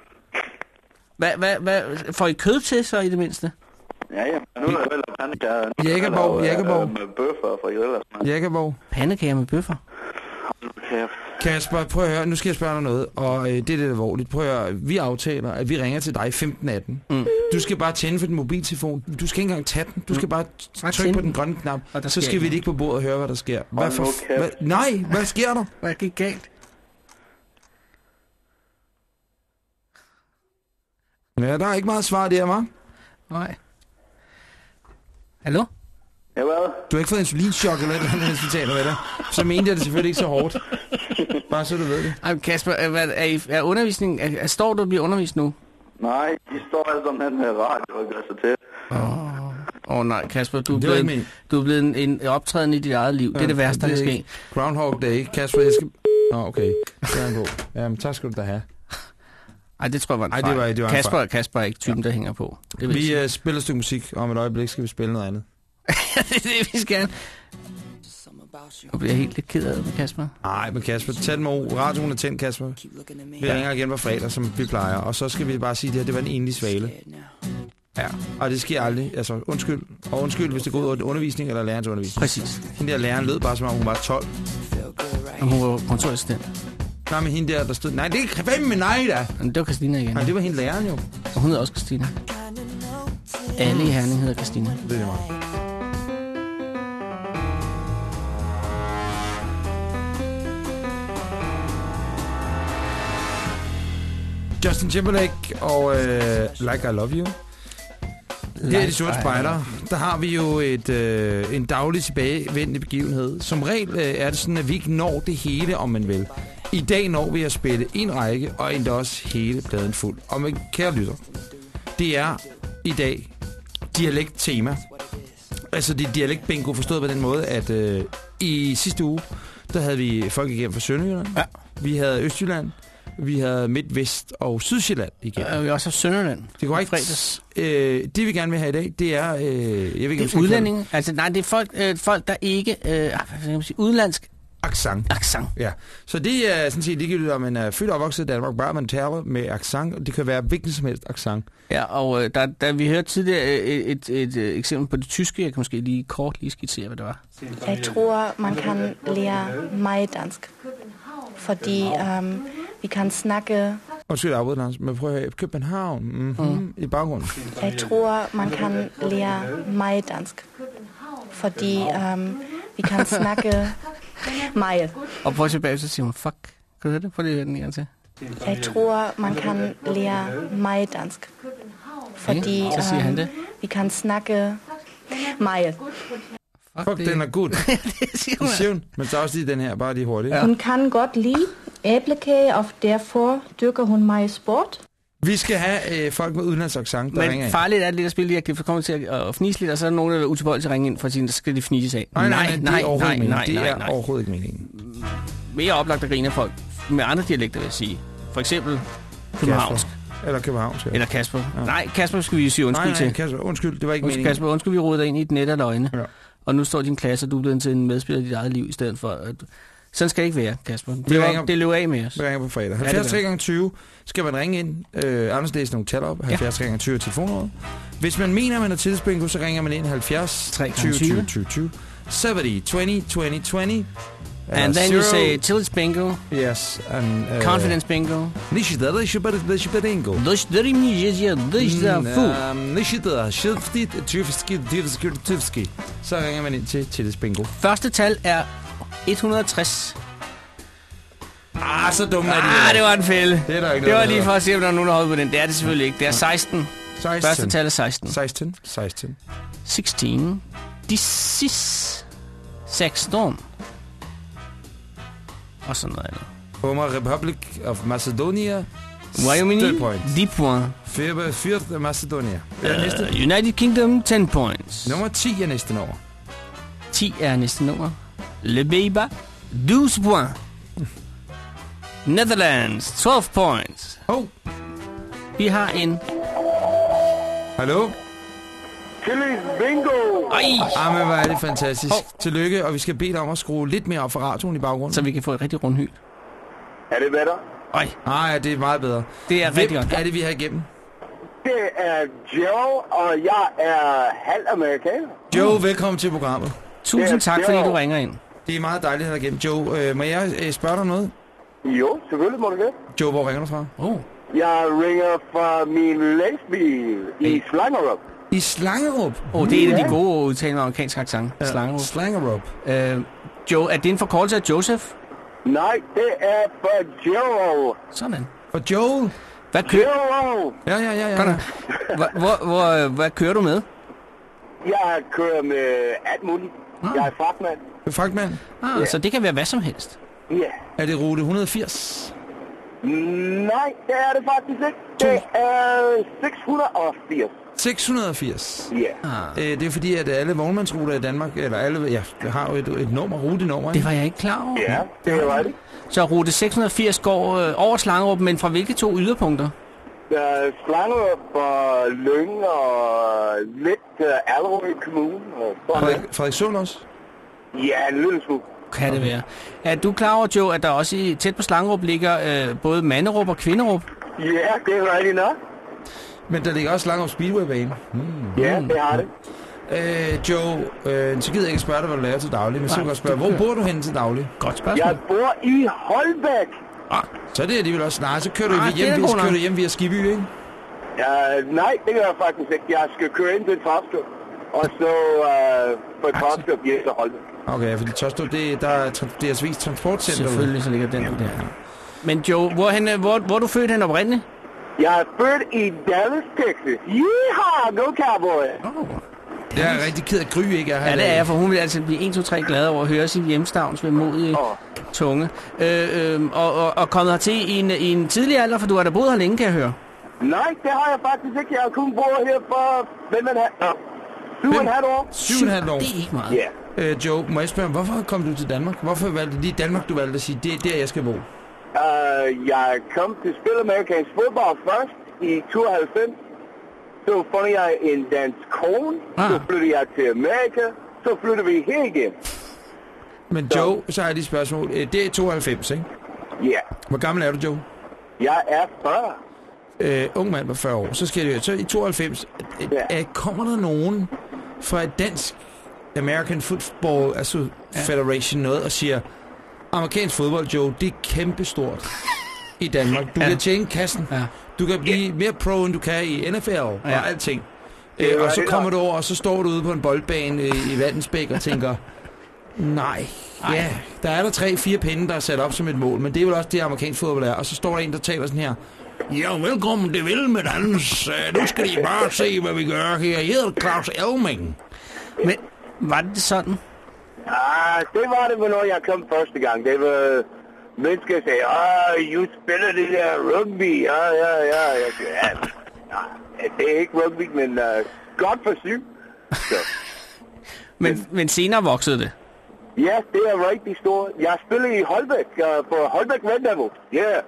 Hvad, hvad, hvad, får I kød til så i det mindste? Ja, ja. Nu er der vel pandekager. Er der Jægerborg, lavet, øh, Jægerborg. Med bøffer og frikadeller og sådan noget. Jakobov. Pandekager med bøffer. Kasper, prøv at høre, nu skal jeg spørge dig noget, og øh, det er lidt alvorligt. Prøv at høre, vi aftaler, at vi ringer til dig 15.18. Mm. Du skal bare tænde for din mobiltelefon. Du skal ikke engang tage den. Du skal bare t- Bare trykke på den grønne knap, så skal vi ligge på bordet og høre, hvad der sker. Hvad for, hvad, nej, hvad sker der? Hvad gik galt? Ja, der er ikke meget svar der, hva'? Nej. Hallo? Ja, hvad? Du har ikke fået insulinchok eller et eller andet, mens vi taler med dig. Så mente jeg det selvfølgelig ikke så hårdt. Bare så du ved det. Ej, Kasper, er, hvad, er, I, er undervisningen... Er, er, står du og bliver undervist nu? Nej, de står alle sammen hen med radio og gør sig til. Åh oh, nej, Kasper, du er Det blevet, en, du er blevet en, en optræden i dit eget liv. det er det værste, der kan ske. Groundhog Day. Kasper, jeg skal... Nå, okay. Så er han på. Jamen, tak skal du da have. Ej, det tror jeg var en Ej, det fejl. var- det var en Kasper, fejl. Kasper er ikke typen, der hænger på. Det vil Vi uh, spiller et stykke musik, og om et øjeblik skal vi spille noget andet. det er det, vi skal. Nu bliver jeg helt lidt ked af det med Kasper. Nej, men Kasper, tag den med ro. Radioen er tændt, Kasper. Vi ringer igen på fredag, som vi plejer. Og så skal vi bare sige, at det her det var en enlig svale. Ja, og det sker aldrig. Altså, undskyld. Og undskyld, hvis det går ud over undervisning eller lærerens undervisning. Præcis. Hende der læreren lød bare, som om hun var 12. Og hun var kontorassistent. Nej, men hende der, der stod... Nej, det er fandme nej, da. Men det var Christina igen. Nej, det var hende læreren jo. Og hun hedder også Christina. Alle i Herning hedder Christina. Det er det meget. Justin Timberlake og uh, Like I Love You. Her i De Sorte Spejder, der har vi jo et, øh, en daglig tilbagevendende begivenhed. Som regel øh, er det sådan, at vi ikke når det hele, om man vil. I dag når vi at spille en række, og endda også hele pladen fuld. Og med kære lytter, det er i dag dialekt-tema. Altså det er dialekt-bingo forstået på den måde, at øh, i sidste uge, der havde vi folk igennem fra Sønderjylland. Ja. Vi havde Østjylland. Vi havde Midt, Vest og Sydsjælland igennem. Og vi har også haft Sønderland. Det går ikke. Fredags. Øh, det vi gerne vil have i dag, det er... Øh, jeg ved ikke, Det er udlændinge. Altså, nej, det er folk, øh, folk der ikke... Øh, hvad skal man sige, udenlandsk Accent. accent. Ja. Så det er sådan set ligegyldigt, om man er født og opvokset i Danmark, bare man taler med accent. Det kan være hvilken som helst accent. Ja, og øh, der, der, vi hørte tidligere øh, et, et, et, et eksempel på det tyske. Jeg kan måske lige kort lige skitsere, hvad det var. Jeg tror, man kan lære meget dansk. Fordi um, vi kan snakke... Undskyld, jeg Lars, men prøv at høre. København mm-hmm, mm. i baggrunden. Jeg tror, man kan lære meget dansk. Fordi um, vi kan snakke meget. Og prøv tilbage, så siger hun, fuck. Kan du høre det? Prøv lige at høre den en gang til. Jeg tror, man kan lære meget dansk. Fordi så siger han øhm, det. vi kan snakke meget. Fuck, den er god. det siger hun. Men så også lige den her, bare lige hurtigt. Hun kan godt lide æblekage, og derfor dyrker hun meget sport. Vi skal have øh, folk med udenlandsaccent, der ringer Men ind. farligt er det lidt at spille at de kommer til at, at fnise lidt, og så er der nogen, der er utilbøjelige til at ringe ind for at sige, så skal de fnises af. Nej, nej, nej, det er overhovedet ikke meningen. Det er overhovedet ikke meningen. Mere oplagt at grine af folk med andre dialekter, vil jeg sige. For eksempel københavnsk. Eller københavnsk, ja. Eller Kasper. Ja. Nej, Kasper skal vi sige undskyld Nej, nej, til. Kasper, undskyld, det var ikke undskyld, meningen. Kasper, undskyld, vi rodede dig ind i et net af løgne. Ja. Og nu står din klasse, og du er blevet til en medspiller i dit eget liv, i stedet for... At... Sådan skal det ikke være, Kasper. Det, Vi var, ringer- det løber af med os. Vi ringer på fredag. Ja, 70 det 3 gør. gange 20 skal man ringe ind. Øh, Anders læser nogle tal op. 70 3 gange 20 er telefonrådet. Hvis man mener, man er tidsbingo, så ringer man ind 70 3 gange 20 20 20. 20 20 70 20 20 20. And then you say Tillis Bingo, Yes, and... Uh, Confidence Bingo. Nishida, Nishida, Dingo. Døri Nijezia, Døjda Fu. Nishida, Shilfti, Tyvski, Tyvski, Tyvski. Så ringer man ind til Tillis Bingo. Første tal er 160. Ah, så dumme er de. Ah, det var en fælde. Det er der ikke Det var lige for at se, om der er nogen, der holdt på den. Det er det selvfølgelig ikke. Det er 16. 16. Første tal er 16. 16. 16. 16. Dissis. 16. Og sådan noget andet. Former Republic of Macedonia. Wyoming, Støt point. 10 point. Fyrre Macedonia. Uh, United Kingdom, 10 points. Nummer 10 er næste nummer. 10 er næste nummer. Le Beba, 12 point. Netherlands, 12 points. Oh. Vi har en... Hallo? Tillis Bingo! Ej! Ah, men hvor er det fantastisk. Tillykke, og vi skal bede dig om at skrue lidt mere op for radioen i baggrunden. Så vi kan få et rigtig rundhyl. Er det bedre? Ej. Ah, ja, det er meget bedre. Det er Hvem rigtig godt. er det, vi har igennem? Det er Joe, og jeg er halv amerikaner. Joe, velkommen til programmet. Tusind tak, fordi du ringer ind. Det er meget dejligt at have dig igennem. Joe, øh, må jeg øh, spørge dig noget? Jo, selvfølgelig må du det. Joe, hvor ringer du fra? Oh. Jeg ringer fra min læsbil i Slangerup. I Slangerup? Åh, oh, det er en af de gode udtaler amerikansk accent. Ja, Slangerup. Slangerup. Øh, Joe, er det en forkortelse af Joseph? Nej, det er for Joe. Sådan. Og Joe? Hvad kører... Joe! Ja, ja, ja, ja. Hvor, hvor, hvor, øh, hvad kører du med? Jeg kører med alt muligt. Jeg er fragtmand. Fragtmand? Ah, Så det kan være hvad som helst. Ja. Er det rute 180? Nej, det er det faktisk ikke. Det er 680. 680? Ja. Øh, det er fordi, at alle vognmandsruter i Danmark, eller alle, ja, har jo et, et nummer, rutenummer. Det var jeg ikke klar over. Ja, det er rigtigt. Så rute 680 går øh, over Slangerup, men fra hvilke to yderpunkter? Er Slangerup og Lyng og lidt uh, Allerød Kommune. Og sådan Frederik, Frederikssund også? Ja, en lille smule. Kan det være. Er du klar over, Joe, at der også i, tæt på Slangerup ligger øh, både Manderup og Kvinderup? Ja, det er rigtigt nok. Men der ligger også Slangerup Speedwaybane. Mm. Ja, det har det. Øh, Joe, øh, så gider jeg ikke spørge dig, hvad du laver til daglig, men så vil jeg spørge, hvor bor du henne til daglig? Godt spørgsmål. Jeg bor i Holbæk. Ah, så er det alligevel også snart. Så kører du, Ah, hjem, via, kører du hjem via Skiby, ikke? Uh, nej, det gør jeg faktisk ikke. Jeg skal køre ind til Topstrup. Og så uh, fra Topstrup hjem til Holbæk. Okay, fordi Tostrup, det, der er DSV's transportcenter. Selvfølgelig, så ligger den der. Men Joe, hvor, hen, hvor, hvor er du født hen oprindeligt? Jeg er født i Dallas, Texas. Yeehaw, go Cowboy! Oh. Jeg er rigtig ked af Gry, ikke? Er Ja, det er jeg, for hun vil altså blive 1, 2, 3 glad over at høre sin hjemstavns vemodige Åh. tunge. Øh, øh, og, og, og kommet hertil i en, i en tidlig alder, for du har da boet her længe, kan jeg høre. Nej, det har jeg faktisk ikke. Jeg har kun boet her for en halv, uh, syv og en halv år. Syv og en halv år. Det er ikke meget. Ja. Øh, Joe, må jeg spørge, hvorfor kom du til Danmark? Hvorfor valgte lige Danmark, du valgte at sige, det er der, jeg skal bo? Uh, jeg kom til at spille amerikansk fodbold først i 92. Så fandt jeg en dansk kone. Ah. Så flyttede jeg til Amerika. Så flyttede vi her igen. Men Joe, så har jeg lige et spørgsmål. Øh, Det er 92, ikke? Ja. Yeah. Hvor gammel er du, Joe? Jeg er 40. Øh, ung mand på 40 år. Så skal det jo, så i 92, øh, Ja. øh, kommer der nogen fra et dansk American Football altså Federation noget og siger, amerikansk fodbold, Joe, det er kæmpestort i Danmark. Du Ja. kan tjene kassen. Ja. Du kan blive mere pro, end du kan i NFL og Ja. alting. Det er Øh, og så kommer du over, og så står du ude på en boldbane øh, i Vandensbæk og tænker, Nej. Ja, der er der tre-fire pinde, der er sat op som et mål, men det er vel også det, amerikansk fodbold er. Og så står der en, der taler sådan her. Ja, velkommen til Vild med Dans. Øh, Nu skal I bare se, hvad vi gør her. Jeg hedder Claus Elming. Men var det sådan? Ah, det var det, hvornår jeg kom første gang. Det var mennesker, sagde, ah, you spiller det der rugby. Ja, ja, ja. Jeg siger, ja, nej, det er ikke rugby, men uh, godt for syv. Så. Men, men senere voksede det. Ja, det er rigtig stort. Jeg spiller i Holbæk, uh, på Holbæk Red Devil. Yeah.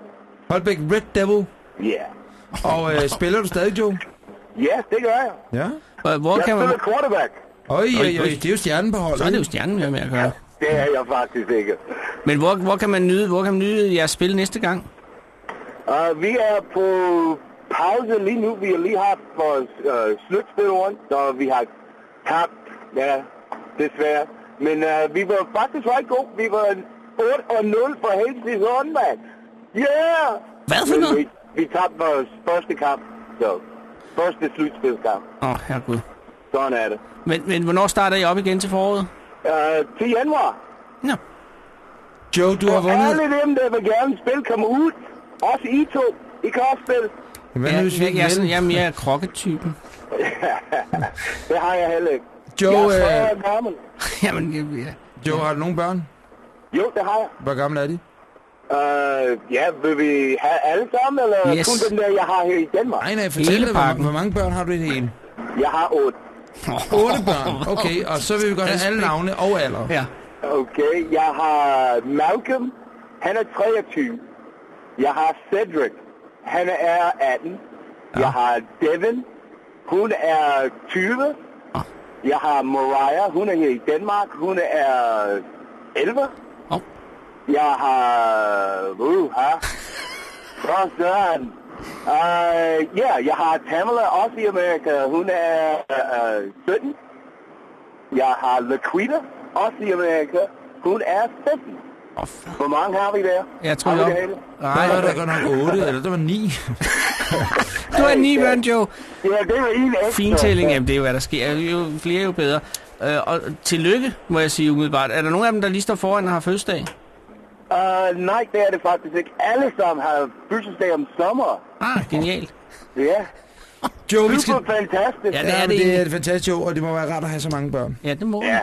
Holbæk Red Devil. Yeah. Og øh, spiller du stadig, Joe? Ja, det gør jeg. Ja. Hvor, hvor jeg kan man... spiller quarterback. Øj, øj, øj, det er jo stjernen på holdet. Så er det jo stjernen, har med at gøre. Det er jeg faktisk ikke. Men hvor, hvor kan man nyde, hvor kan man nyde jeres spil næste gang? Uh, vi er på pause lige nu. Vi har lige haft vores uh, slutspilåren, så vi har tabt, ja, desværre. Men uh, vi var faktisk ret gode. Vi var 8 og 0 for hele sæsonen, mand. Yeah! Hvad for noget? Vi, vi tabte vores første kamp, så første slutspilskamp. Åh, oh, herregud. Sådan er det. Men, men hvornår starter I op igen til foråret? Uh, til januar. Nå. Joe, du har Og vundet... alle dem, der vil gerne spille, kommer ud. Også I to. I kan også spille. Hvad Ja, nu, hvis vi jeg, ikke jeg, er sådan, jeg er mere krokketypen. det har jeg heller ikke. Joe, jeg er øh, 40 år gammel. Jamen, jeg, ja. Joe, har du nogle børn? Jo, det har jeg. Hvor gamle er de? Uh, ja, vil vi have alle sammen, eller Yes. kun dem der, jeg har her i Danmark? Nej, nej, fortæl dig, hvor, hvor mange børn har du i det ene? Jeg har otte. Otte børn. Okay, og så vil vi godt have alle navne og alder. ja. Okay, jeg har Malcolm. Han er 23. Jeg har Cedric. Han er 18. Jeg har Devin. Hun er 20. Jeg har Mariah. Hun er her i Danmark. Hun er 11. Åh. Jeg har... Uh, ha. Hvor. Uh, ja, jeg har Tamala også i Amerika. Hun er uh, 17. Jeg har Laquita også i Amerika. Hun er 15. Åh, for- Hvor mange har vi der? Jeg tror, har vi jeg-? Nej, der var der godt nok otte, eller der var ni. Du er ni børn, Joe. Ja, det var en ekstra. Fintælling, jamen det er jo, hvad der sker. Jo flere, jo bedre. Øh, og tillykke, må jeg sige umiddelbart. Er der nogen af dem, der lige står foran og har fødselsdag? Uh, nej, det er det faktisk ikke. Alle sammen har fødselsdag om sommer. Ah, genialt. Ja, Joe, vi skal... super fantastisk. Ja, det er Ja, det men det er et fantastisk Joe, og det må være rart at have så mange børn. Ja, det må Ja.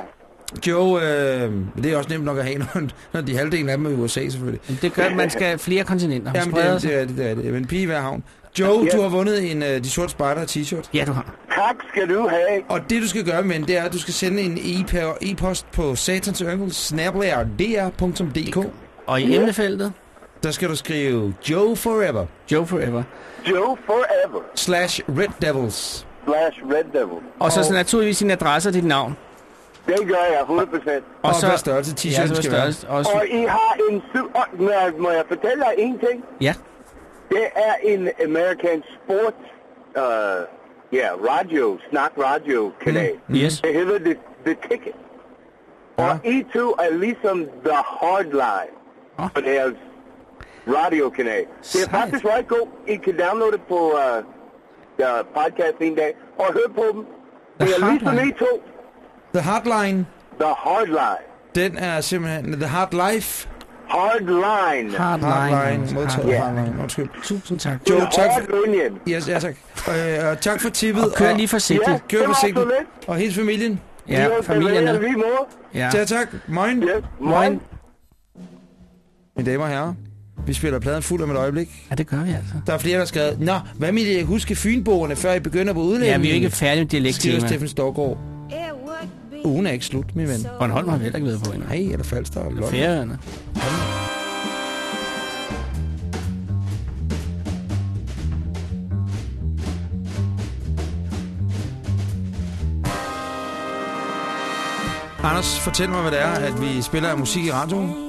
Joe, øh, det er også nemt nok at have, når, når de halvdelen af dem er i USA selvfølgelig. Det gør, at man skal flere kontinenter. Jamen, det, sig. det, er det, det er det. Men pige i hver havn. Joe, Ja. du har vundet en uh, De Sorte Spejder t-shirt. Ja, du har. Tak skal du have. Og det, du skal gøre med den, det er, at du skal sende en e- e-post på satansørkel.dr.dk. Og i emnefeltet, Der skal du skrive Joe Forever Joe Forever. Joe Forever slash Red Devils. slash Red Devil. Og så naturligvis sin adresse og dit navn. Det gør jeg 100%. Og, Og så så- hvad størrelse Ja, t-shirten så skal være. størrelse. Også, Og I har en... Su- og, må, jeg, må jeg fortælle jer en ting? ja. Det er en American Sport uh, yeah, radio, snak radio kanal. Mm, yes. Det hedder The, the Ticket. Og I to er ligesom The Hardline Åh. på deres radiokanal. Det er faktisk ret god. I kan downloade det på uh, the podcast en dag og høre på dem. Det er ligesom Hardline. I to. The Hardline, The Hardline. den er simpelthen The Hard Life. Hardline. Hardline. Hardline, modtaget Ja. Hardline. Undskyld. Tusind tak. Joe, tak Hard for, yes, ja, tak. Øh, og tak for tippet. Og kør lige forsigtigt. Ja, Kør forsigtigt. Og hele familien. Ja, Jo, familien. Ja, tak. Moin. Yes. Moin. Mine damer og herrer, vi spiller pladen fuld om et øjeblik. Ja, det gør vi altså. Der er flere, der har skrevet, Nå, hvad med det huske fynboerne, før I begynder på udlændingen? Ja, vi er jo ikke færdige med Skriver dialekttema. Steffen Storgård. Ugen er ikke slut, min ven. Bornholm har vi heller ikke været på endnu. Nej, eller Falster. Eller. Færøerne. Anders, fortæl mig, hvad det er, at vi spiller musik i radioen.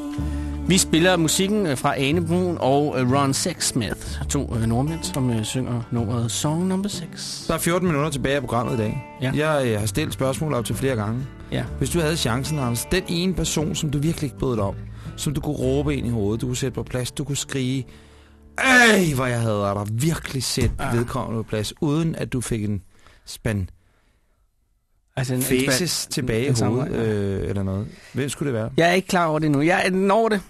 Vi spiller musikken øh, fra Ane Brun og øh, Ron Sexsmith, to øh, nordmænd, som synger nummeret Song Number 6. Der er 14 minutter tilbage af programmet i dag. Ja. Jeg har stillet spørgsmål op til flere gange. Ja. Hvis du havde chancen, Anders, den ene person, som du virkelig ikke brød dig om, som du kunne råbe ind i hovedet, du kunne sætte på plads, du kunne skrige, Ej, hvor jeg havde dig virkelig sæt Ah. vedkommende på plads, uden at du fik en spand Altså en fæses ekspert- tilbage i en hovedet, øh, eller noget. Hvem skulle det være? Jeg er ikke klar over det nu. Jeg når det.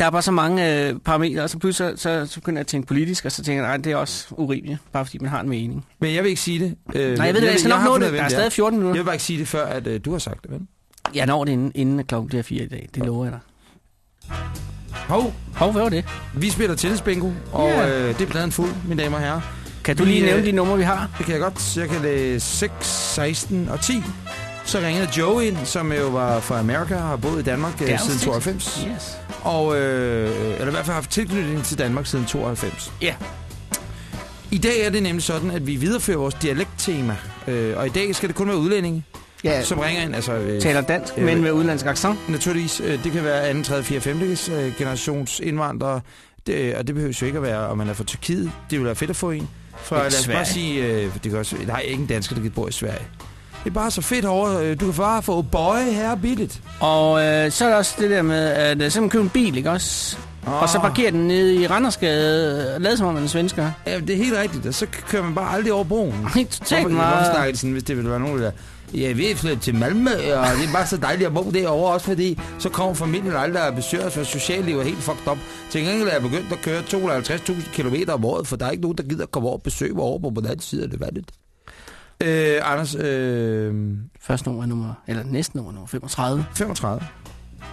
Der er bare så mange øh, parametre, og så pludselig så, så begynder jeg at tænke politisk, og så tænker jeg, nej, det er også urimeligt, bare fordi man har en mening. Men jeg vil ikke sige det. Øh, Nej, jeg ved det, jeg skal nok nå det. Der er stadig 14 minutter. Jeg vil bare ikke sige det før, at øh, du har sagt det, vel? Jeg når det inden, inden klokken bliver fire i dag, det lover jeg dig. Hov, Hov, hvad var det? vi spiller tennisbingo, og Ja. øh, det er pladen fuld, mine damer og herrer. Kan du Vi, lige nævne øh, de numre, vi har? Det kan jeg godt. Læse 6, 16 og 10. Så ringede Joe ind, som jo var fra Amerika og har boet i Danmark øh, Girls siden Six. 92. Yes. Og, øh, eller i hvert fald haft tilknytning til Danmark siden 92. Ja. I dag er det nemlig sådan, at vi viderefører vores dialekttema. Øh, og i dag skal det kun være udlændinge, Ja, som ringer ind. Altså, øh, taler dansk, øh, men med udlandsk accent. Naturligvis. Øh, det kan være 2., 3., 4., 5. Øh, generations indvandrere. Det, og det behøver jo ikke at være, om man er fra Tyrkiet. Det vil være fedt at få en. Fra, lad os bare sige, øh, det kan også, nej, ikke en dansker, der kan bo i Sverige. Det er bare så fedt over. øh, Du kan bare få boy her billigt. Og øh, så er der også det der med, at øh, så man købe en bil, ikke også? Oh. Og så parkerer den nede i Randersgade, og lade som om man er svensker. Ja, det er helt rigtigt. Og så kører man bare aldrig over broen. Helt totalt meget. hvorfor snakker de sådan, hvis det ville være nogen, der... Ja, vi er flyttet til Malmø, og det er bare så dejligt at bo derovre også, fordi så kommer familien aldrig og besøger os, for sociallivet er helt fucked up. Til gengæld er jeg begyndt at køre 250.000 km om året, for der er ikke nogen, der gider komme over og besøge mig over på den anden side af det vandet. Øh, Anders, øh, Først nummer er nummer, eller næste nummer, nummer 35. 35.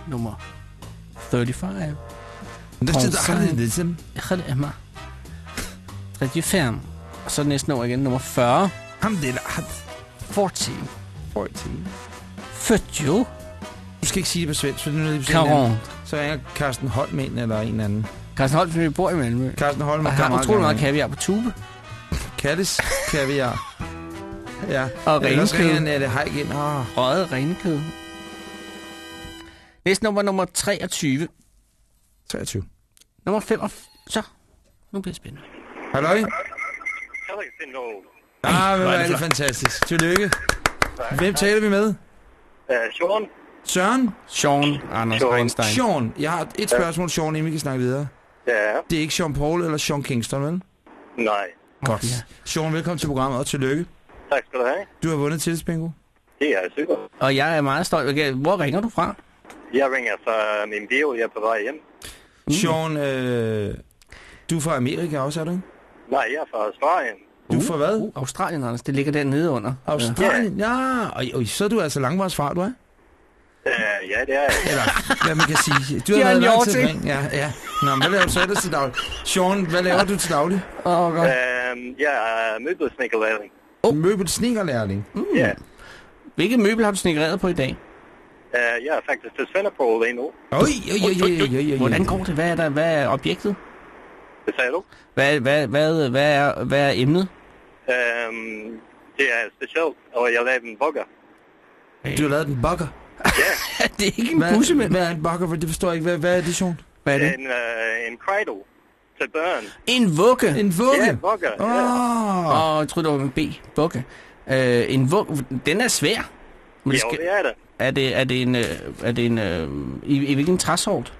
Nummer 35. Men der Og sidder så- aldrig det simpelthen. Jeg det er mig. 35. Og så næste nummer igen, nummer 40. Ham det der... ham- 40. 40. 40. Du skal ikke sige det på svensk, for det er noget, de siger hinanden. 40. Så ringer Carsten Holm ind, eller en anden. Carsten Holt, vi bor i Malmø. Carsten Holm Og har utrolig meget kaviar på tube. ind. Kattis kaviar. Ja. Og ringer Annette Haik ind. Oh. Røget renekød. Næste nummer, nummer 23. 23. Nummer 5. Så, nu bliver det spændende. Halløj. Ah, men hvor hvor er er det det fantastisk. Tillykke. Hvem taler vi med? Uh, Sean? Søren? Sean Anders Sean. Einstein. Sean. Jeg har et spørgsmål, Sean, inden vi kan snakke videre. Ja. Det er ikke Sean Paul eller Sean Kingston, vel? Nej. Godt. Sean, velkommen til programmet, og tillykke. Tak skal du have. Du har vundet tillidsbingo. Det er super. Og jeg er meget stolt. Okay, Hvor ringer du fra? Jeg ringer fra min bil. Jeg er på vej hjem. Mm. Sean, øh, du er fra Amerika også, er du ikke? Nej, jeg er fra Australien. Du er fra hvad? Uh, Australien, Anders. Det ligger dernede under. Australien? Ja. Og, og så er du altså langvejs fra, du er? Uh, ja, det er jeg. Eller, hvad man kan sige. Du har været en lang tid. Ja, ja. Nå, men hvad laver du så ellers til daglig? Sean, hvad laver du til daglig? Åh, oh, godt. Um, jeg er møbelsnekkerlærling. Oh. Møbelsnikerlærling. Mm. Ja. Hvilket møbel har du snekreret på i dag? Uh, jeg er faktisk til Svenderpol lige nu. Oj, oj, oj, oj, oj, oj. Hvordan går det? Hvad er, der, hvad er objektet? Hvad sagde du? Hvad, hvad, hvad, hvad, er, hvad er emnet? Um, det er specielt, og jeg lavede en burger. Du har lavet en bukker. Ja, det er ikke en Hvad, bussemænd. hvad er en bukker? Det forstår jeg ikke. Hvad, hvad er det, Sean? Hvad er det? en, uh, en cradle til børn. En vugge. En vugge? Ja, en burger. Åh. Ja. Oh. Jeg troede, det var en B. Vugge. Øh, en vugge. Den er svær. Men Jo, det skal, det er det. er det, er det en, øh, er det en, øh, i, i hvilken træsort?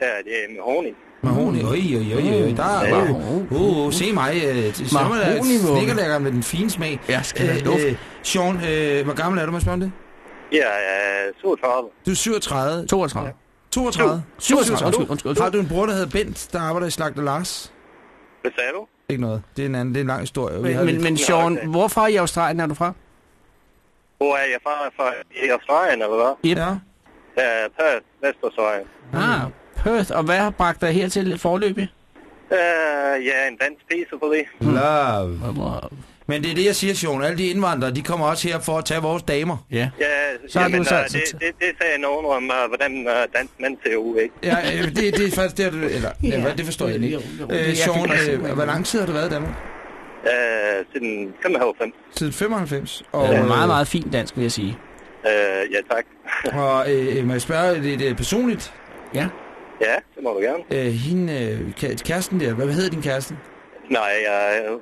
Ja, det er mahoni. Mahoni. Oj, oj, oj, oj. Der er Ja. uh, uh, uh, se mig. Uh, Mahonivugge. Snikkerlækker med den fine smag. Ja, skal have luft. øh, Sean, øh, hvor gammel er du, må jeg spørge om det? Jeg er 32. Du er 37. 32. 32? 37. Undskyld, undskyld. Har du en bror, der hedder Bent, der arbejder i Slagter Lars? Hvad sagde du? Ikke noget. Det er en anden, det er en lang historie. Men, men, men Sean, hvorfra i Australien er du fra? Hvor er jeg fra? fra I Australien, eller hvad? Yep. Ja. Ja, Perth, Vestaustralien. Ah, Perth. Og hvad har bragt dig her til forløbig? Uh, ja, en dansk pige selvfølgelig. Love. Men det er det, jeg siger, Sean. Alle de indvandrere, de kommer også her for at tage vores damer. Ja. Ja, Så jamen, du så uh, altså det, det, det sagde nogen om, uh, hvordan uh, dansk mænd ser ud, ikke? Ja, øh, det, det er faktisk det, du... Eller, ja. hvad, det forstår jeg ikke. Øh, jeg øh, hvor lang tid har du været i Danmark? Uh, siden 95. Siden 95. Og Og, meget, meget fint dansk, vil jeg sige. Uh, ja, tak. Og øh, må jeg spørge lidt øh, personligt? Ja. ja, det må du gerne. Øh, hende, øh, kæ- kæresten der, hvad hedder din kæreste? Nej, uh,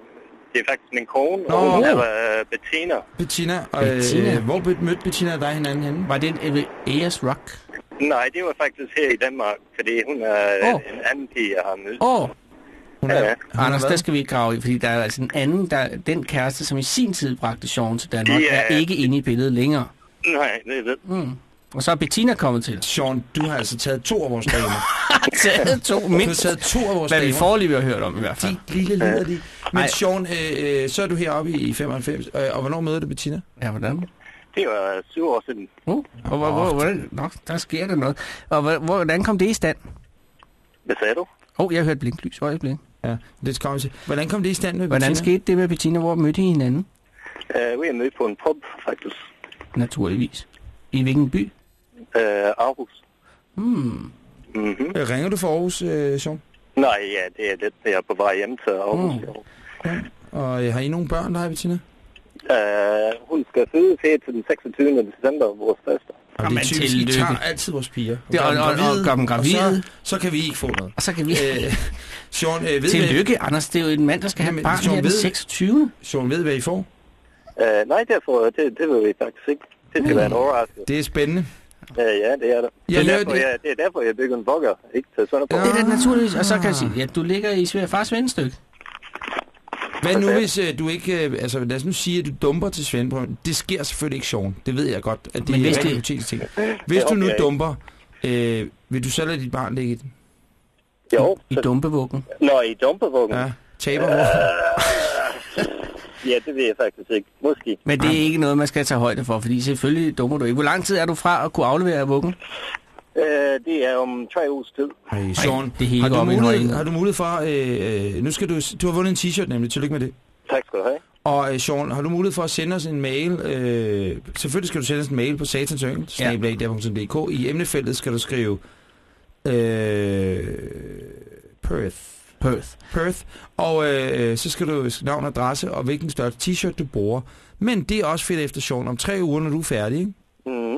det er faktisk min kone, Nå. og hun hedder uh, Bettina. Bettina. Og, Bettina. Øh, hvor mødte Bettina og dig hinanden henne? Var det en AS Rock? Nej, det var faktisk her i Danmark, fordi hun er oh. en anden pige, jeg har mødt. Åh, oh, Hun Ja, ja. Anders, der skal vi ikke grave i, fordi der er altså en anden, der, den kæreste, som i sin tid bragte Sean til Danmark, Ja. er ikke inde i billedet længere. Nej, det er det. Mm. Og så er Bettina kommet til. Sean, du har altså taget to af vores damer. taget to, Du har mindst. taget to af vores Hvad vi damer. foreløbig har hørt om i hvert fald. De lille lider de. Men Ej. Sean, øh, øh, så er du heroppe i 95, øh, og hvornår møder du Bettina? Ja, hvordan? Det var syv år siden. Uh, og hvor, hvor, hvordan, nå, der sker der noget. Og hvor, hvor- hvordan kom det i stand? Hvad sagde du? Åh, oh, jeg hørte blinklys. Øjeblik. Ja, det skal vi se. Hvordan kom det i stand med Hvordan Bettina? skete det med Bettina? Hvor mødte I hinanden? Uh, vi er mødt på en pub, faktisk. Naturligvis. I hvilken by? Uh, Aarhus. Hmm. Mm-hmm. Øh, Ringer du for Aarhus, øh, Sean? Nej, ja, det er lidt. Jeg er på vej hjem til Aarhus. Mm. Og øh, har I nogle børn, der har Bettina? Uh, hun skal fødes her til den 26. december, vores første. Og det Jamen, er typisk, I tillykke. tager altid vores piger. Det er- gør dem og- og- og gør dem gravide. Og så, så kan vi ikke få noget. Og så kan vi... Øh, Sean, øh, ved Tillykke, Anders. Det er jo en mand, der skal have barn her den ved- 26. Sean ved, hvad I får. Uh, nej, derfor, det, det vil vi faktisk ikke. Det skal være en overraskelse. Det er spændende. Uh, ja, det er det. Jeg det, er derfor, jeg, det er derfor, jeg bygger en bugger, ikke til Sønderborg. Det er da naturligvis. Og så kan jeg sige, ja, du ligger i Sverige fars vennestykke. Hvad nu, hvis øh, du ikke... Øh, altså, lad os nu sige, at du dumper til Svendborg. Det sker selvfølgelig ikke, Sean. Det ved jeg godt, at det Men er hvis en det- hypotetisk ting. Hvis Det du nu dumper, øh, vil du så lade dit barn ligge i den? Jo. I dumpevuggen. Nå, i dumpevuggen? Ja, taber hvor? Ja, det ved jeg faktisk ikke. Måske. Men det er ikke noget, man skal tage højde for, fordi selvfølgelig dummer du ikke. Hvor lang tid er du fra at kunne aflevere vuggen? Uh, det er om tre uges tid. Hey, Sean, det hele har, du mulighed, har du mulighed for... Øh, øh, nu skal du... Du har vundet en t-shirt nemlig. Tillykke med det. Tak skal du have. Og øh, Sean, har du mulighed for at sende os en mail? Øh, selvfølgelig skal du sende os en mail på ja. I emnefeltet skal du skrive øh, Perth. Perth. Perth. Og øh, så skal du navn, adresse og hvilken størrelse t-shirt du bruger. Men det er også fedt efter Sean. Om tre uger, når du er færdig, ikke? Mm.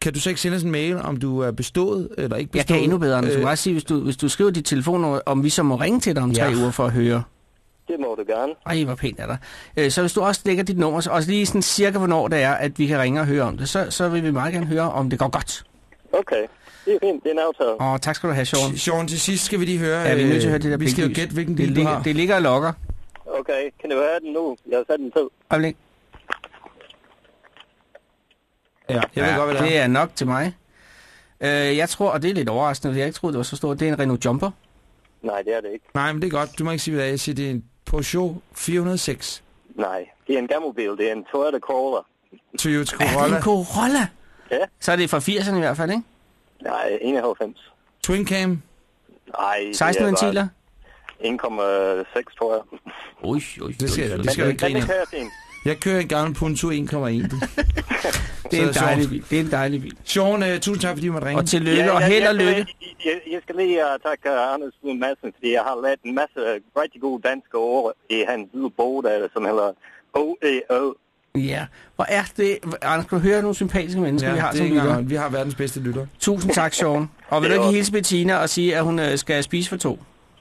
kan du så ikke sende os en mail, om du er bestået eller ikke Jeg bestået? kan endnu bedre, Anders. Du Øh, kan også sige, hvis du, hvis du skriver dit telefonnummer, om vi så må ringe til dig om tre Ja. uger for at høre. Det må du gerne. Ej, hvor pænt er der. Øh, Så hvis du også lægger dit nummer, så også lige sådan cirka hvornår det er, at vi kan ringe og høre om det, så, så vil vi meget gerne høre, om det går godt. Okay. Det er fint. Det er en aftale. Og tak skal du have, Sean. Sean, til sidst skal vi lige høre... Ja, vi er nødt til at høre øh, det der Vi skal jo gætte, hvilken det du har. det ligger og logger. Okay. Kan det være den nu? Jeg har sat den tid. Øjeblik. Ja, jeg ved godt, hvad det er. det er nok til mig. Øh, jeg tror, og det er lidt overraskende, for jeg ikke troede, det var så stort, det er en Renault Jumper. Nej, det er det ikke. Nej, men det er godt. Du må ikke sige, hvad det er. Jeg siger, det er en Peugeot 406. Nej, det er en gammel bil. Det er en Toyota Corolla. Toyota Er det Corolla. en Corolla? Ja. Så er det fra 80'erne i hvert fald, ikke? Nej, 91. Twin Cam. Nej, 16 det er ventiler? bare 1,6, tror jeg. Ui, ui, Det skal, det skal men, ikke grine. Jeg kører en gammel Punto 1,1. Det er en dejlig bil. Det er en dejlig bil. Sean, uh, tusind tak, fordi du måtte ringe. Og tillykke, og held og jeg, lykke. Jeg, jeg, jeg skal lige uh, takke uh, Anders Lund Madsen, fordi jeg har lært en masse rigtig gode danske ord i hans lille bog, der, som hedder OEO. Ja, hvor er det... Anders, kan du høre nogle sympatiske mennesker, Ja, vi har det som lytter? Vi har verdens bedste lytter. Tusind tak, Sean. Og vil du ikke hilse Bettina og sige, at hun øh, skal spise for to?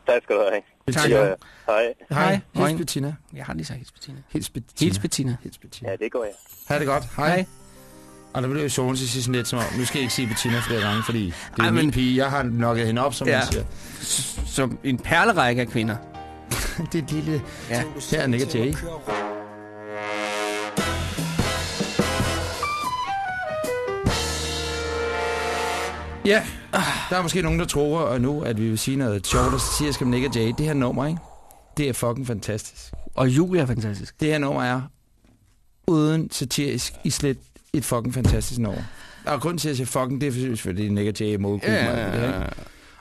Tak skal du have. Tak. Ja, hej. Hej. Hils Bettina. Jeg har lige sagt hils Bettina. Hils Bettina. Hils Bettina. Hils Bettina. Ja, det går jeg. Ha' det godt. Hej. Hej. Og der blev jo Sean til sidst sådan lidt som om, nu skal jeg ikke sige Bettina flere gange, fordi det er Ej, min men- pige. Jeg har nokket hende op, som Ja. man siger. Som en perlerække af kvinder. det er et lille... Ja. Her er Nick og Jay. Ja, der er måske nogen, der tror nu, at vi vil sige noget sjovt og satirisk om Nick og Jay. Det her nummer, ikke? Det er fucking fantastisk. Og Julia er fantastisk. Det her nummer er uden satirisk i slet et fucking fantastisk nummer. Og grunden til, at jeg siger fucking, det er fordi det er Nick og Jay i målgruppen. Ja, og ja, ja. ikke?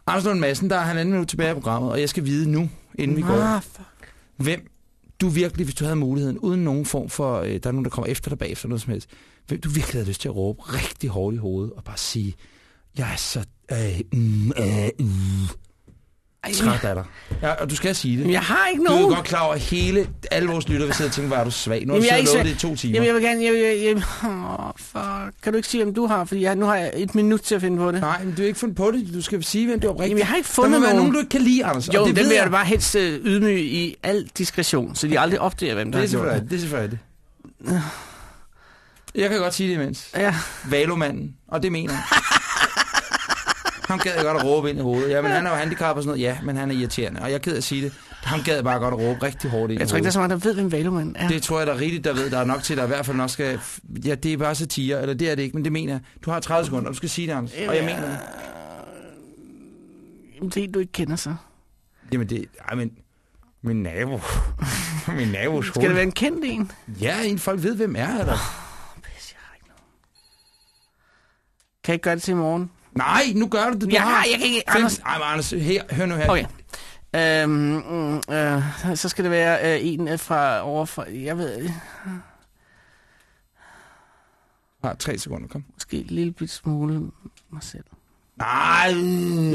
Anders Lund Madsen, der er halvanden minut tilbage i programmet, og jeg skal vide nu, inden vi går, Ah, fuck. hvem du virkelig, hvis du havde muligheden, uden nogen form for, øh, der er nogen, der kommer efter dig bagefter noget som helst, hvem du virkelig havde lyst til at råbe rigtig hårdt i hovedet, og bare sige, jeg er så, øh, mm, øh, mm, Ej, træt af dig. Ja, og du skal sige det. Jamen, jeg har ikke Du er nogen. godt klar over, at hele, alle vores lyttere vil sidde og tænke, hvor er du svag. Nu har Jamen, du jeg siddet det i to timer. Jamen, jeg vil gerne... Jeg, jeg, jeg, oh, fuck. Kan du ikke sige, hvem du har? Fordi jeg, nu har jeg et minut til at finde på det. Nej, men du har ikke fundet på det. Du skal sige, hvem du er oprigtigt. Jamen, jeg har ikke Der fundet være nogen. nogen, du ikke kan lide, Anders. Jo, det vil jeg jeg. bare helst øh, ydmyge i al diskretion, så de aldrig opdager, hvem der Det er selvfølgelig, det er selvfølgelig det. Jeg kan godt sige det imens. Ja. Valomanden, og det mener jeg. Ham gad jeg godt at råbe ind i hovedet. Ja, men han er jo handicappet og sådan noget. Ja, men han er irriterende. Og jeg af at sige det. Ham gad jeg bare godt at råbe rigtig hårdt ind Jeg tror ikke, der er så mange, der ved, hvem Valoman er. Det tror jeg, der er rigtigt, der ved. Der er nok til, at der i hvert fald nok skal... Ja, det er bare satire, eller det er det ikke, men det mener jeg. Du har 30 sekunder, du skal sige det, Anders. Og jeg mener det. Jamen, det er du ikke kender så. Jamen det... Ej, men... Min nabo. min nabos Skal det være en kendt en? Ja, en folk ved, hvem er, eller? Kan jeg ikke gøre det til i morgen? Nej, nu gør du det. Du Jeg har jeg kan ikke-. Anders- Ej, Anders, her, hør nu her. Okay. Øhm, mm, øh, så skal det være øh, en øh, fra over for, jeg ved, Har tre sekunder, kom. måske en lille bit smule mig selv. Nej.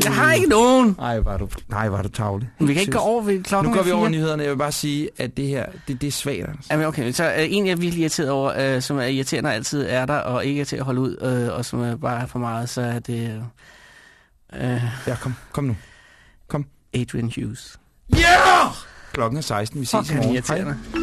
Jeg har ikke nogen. Nej, var du, nej, var du tavlig. Vi kan ikke gå over ved klokken Nu går vi over nyhederne. Jeg vil bare sige, at det her, det, det er svagt, Anders. Jamen okay, så øh, en jeg er virkelig irriteret over, øh, som er irriterende altid er der, og ikke er til at holde ud, øh, og som er bare er for meget, så er det... Øh, ja, kom, kom nu. Kom. Adrian Hughes. Ja! Yeah! Klokken er 16, vi ses i morgen. irriterende. Hej.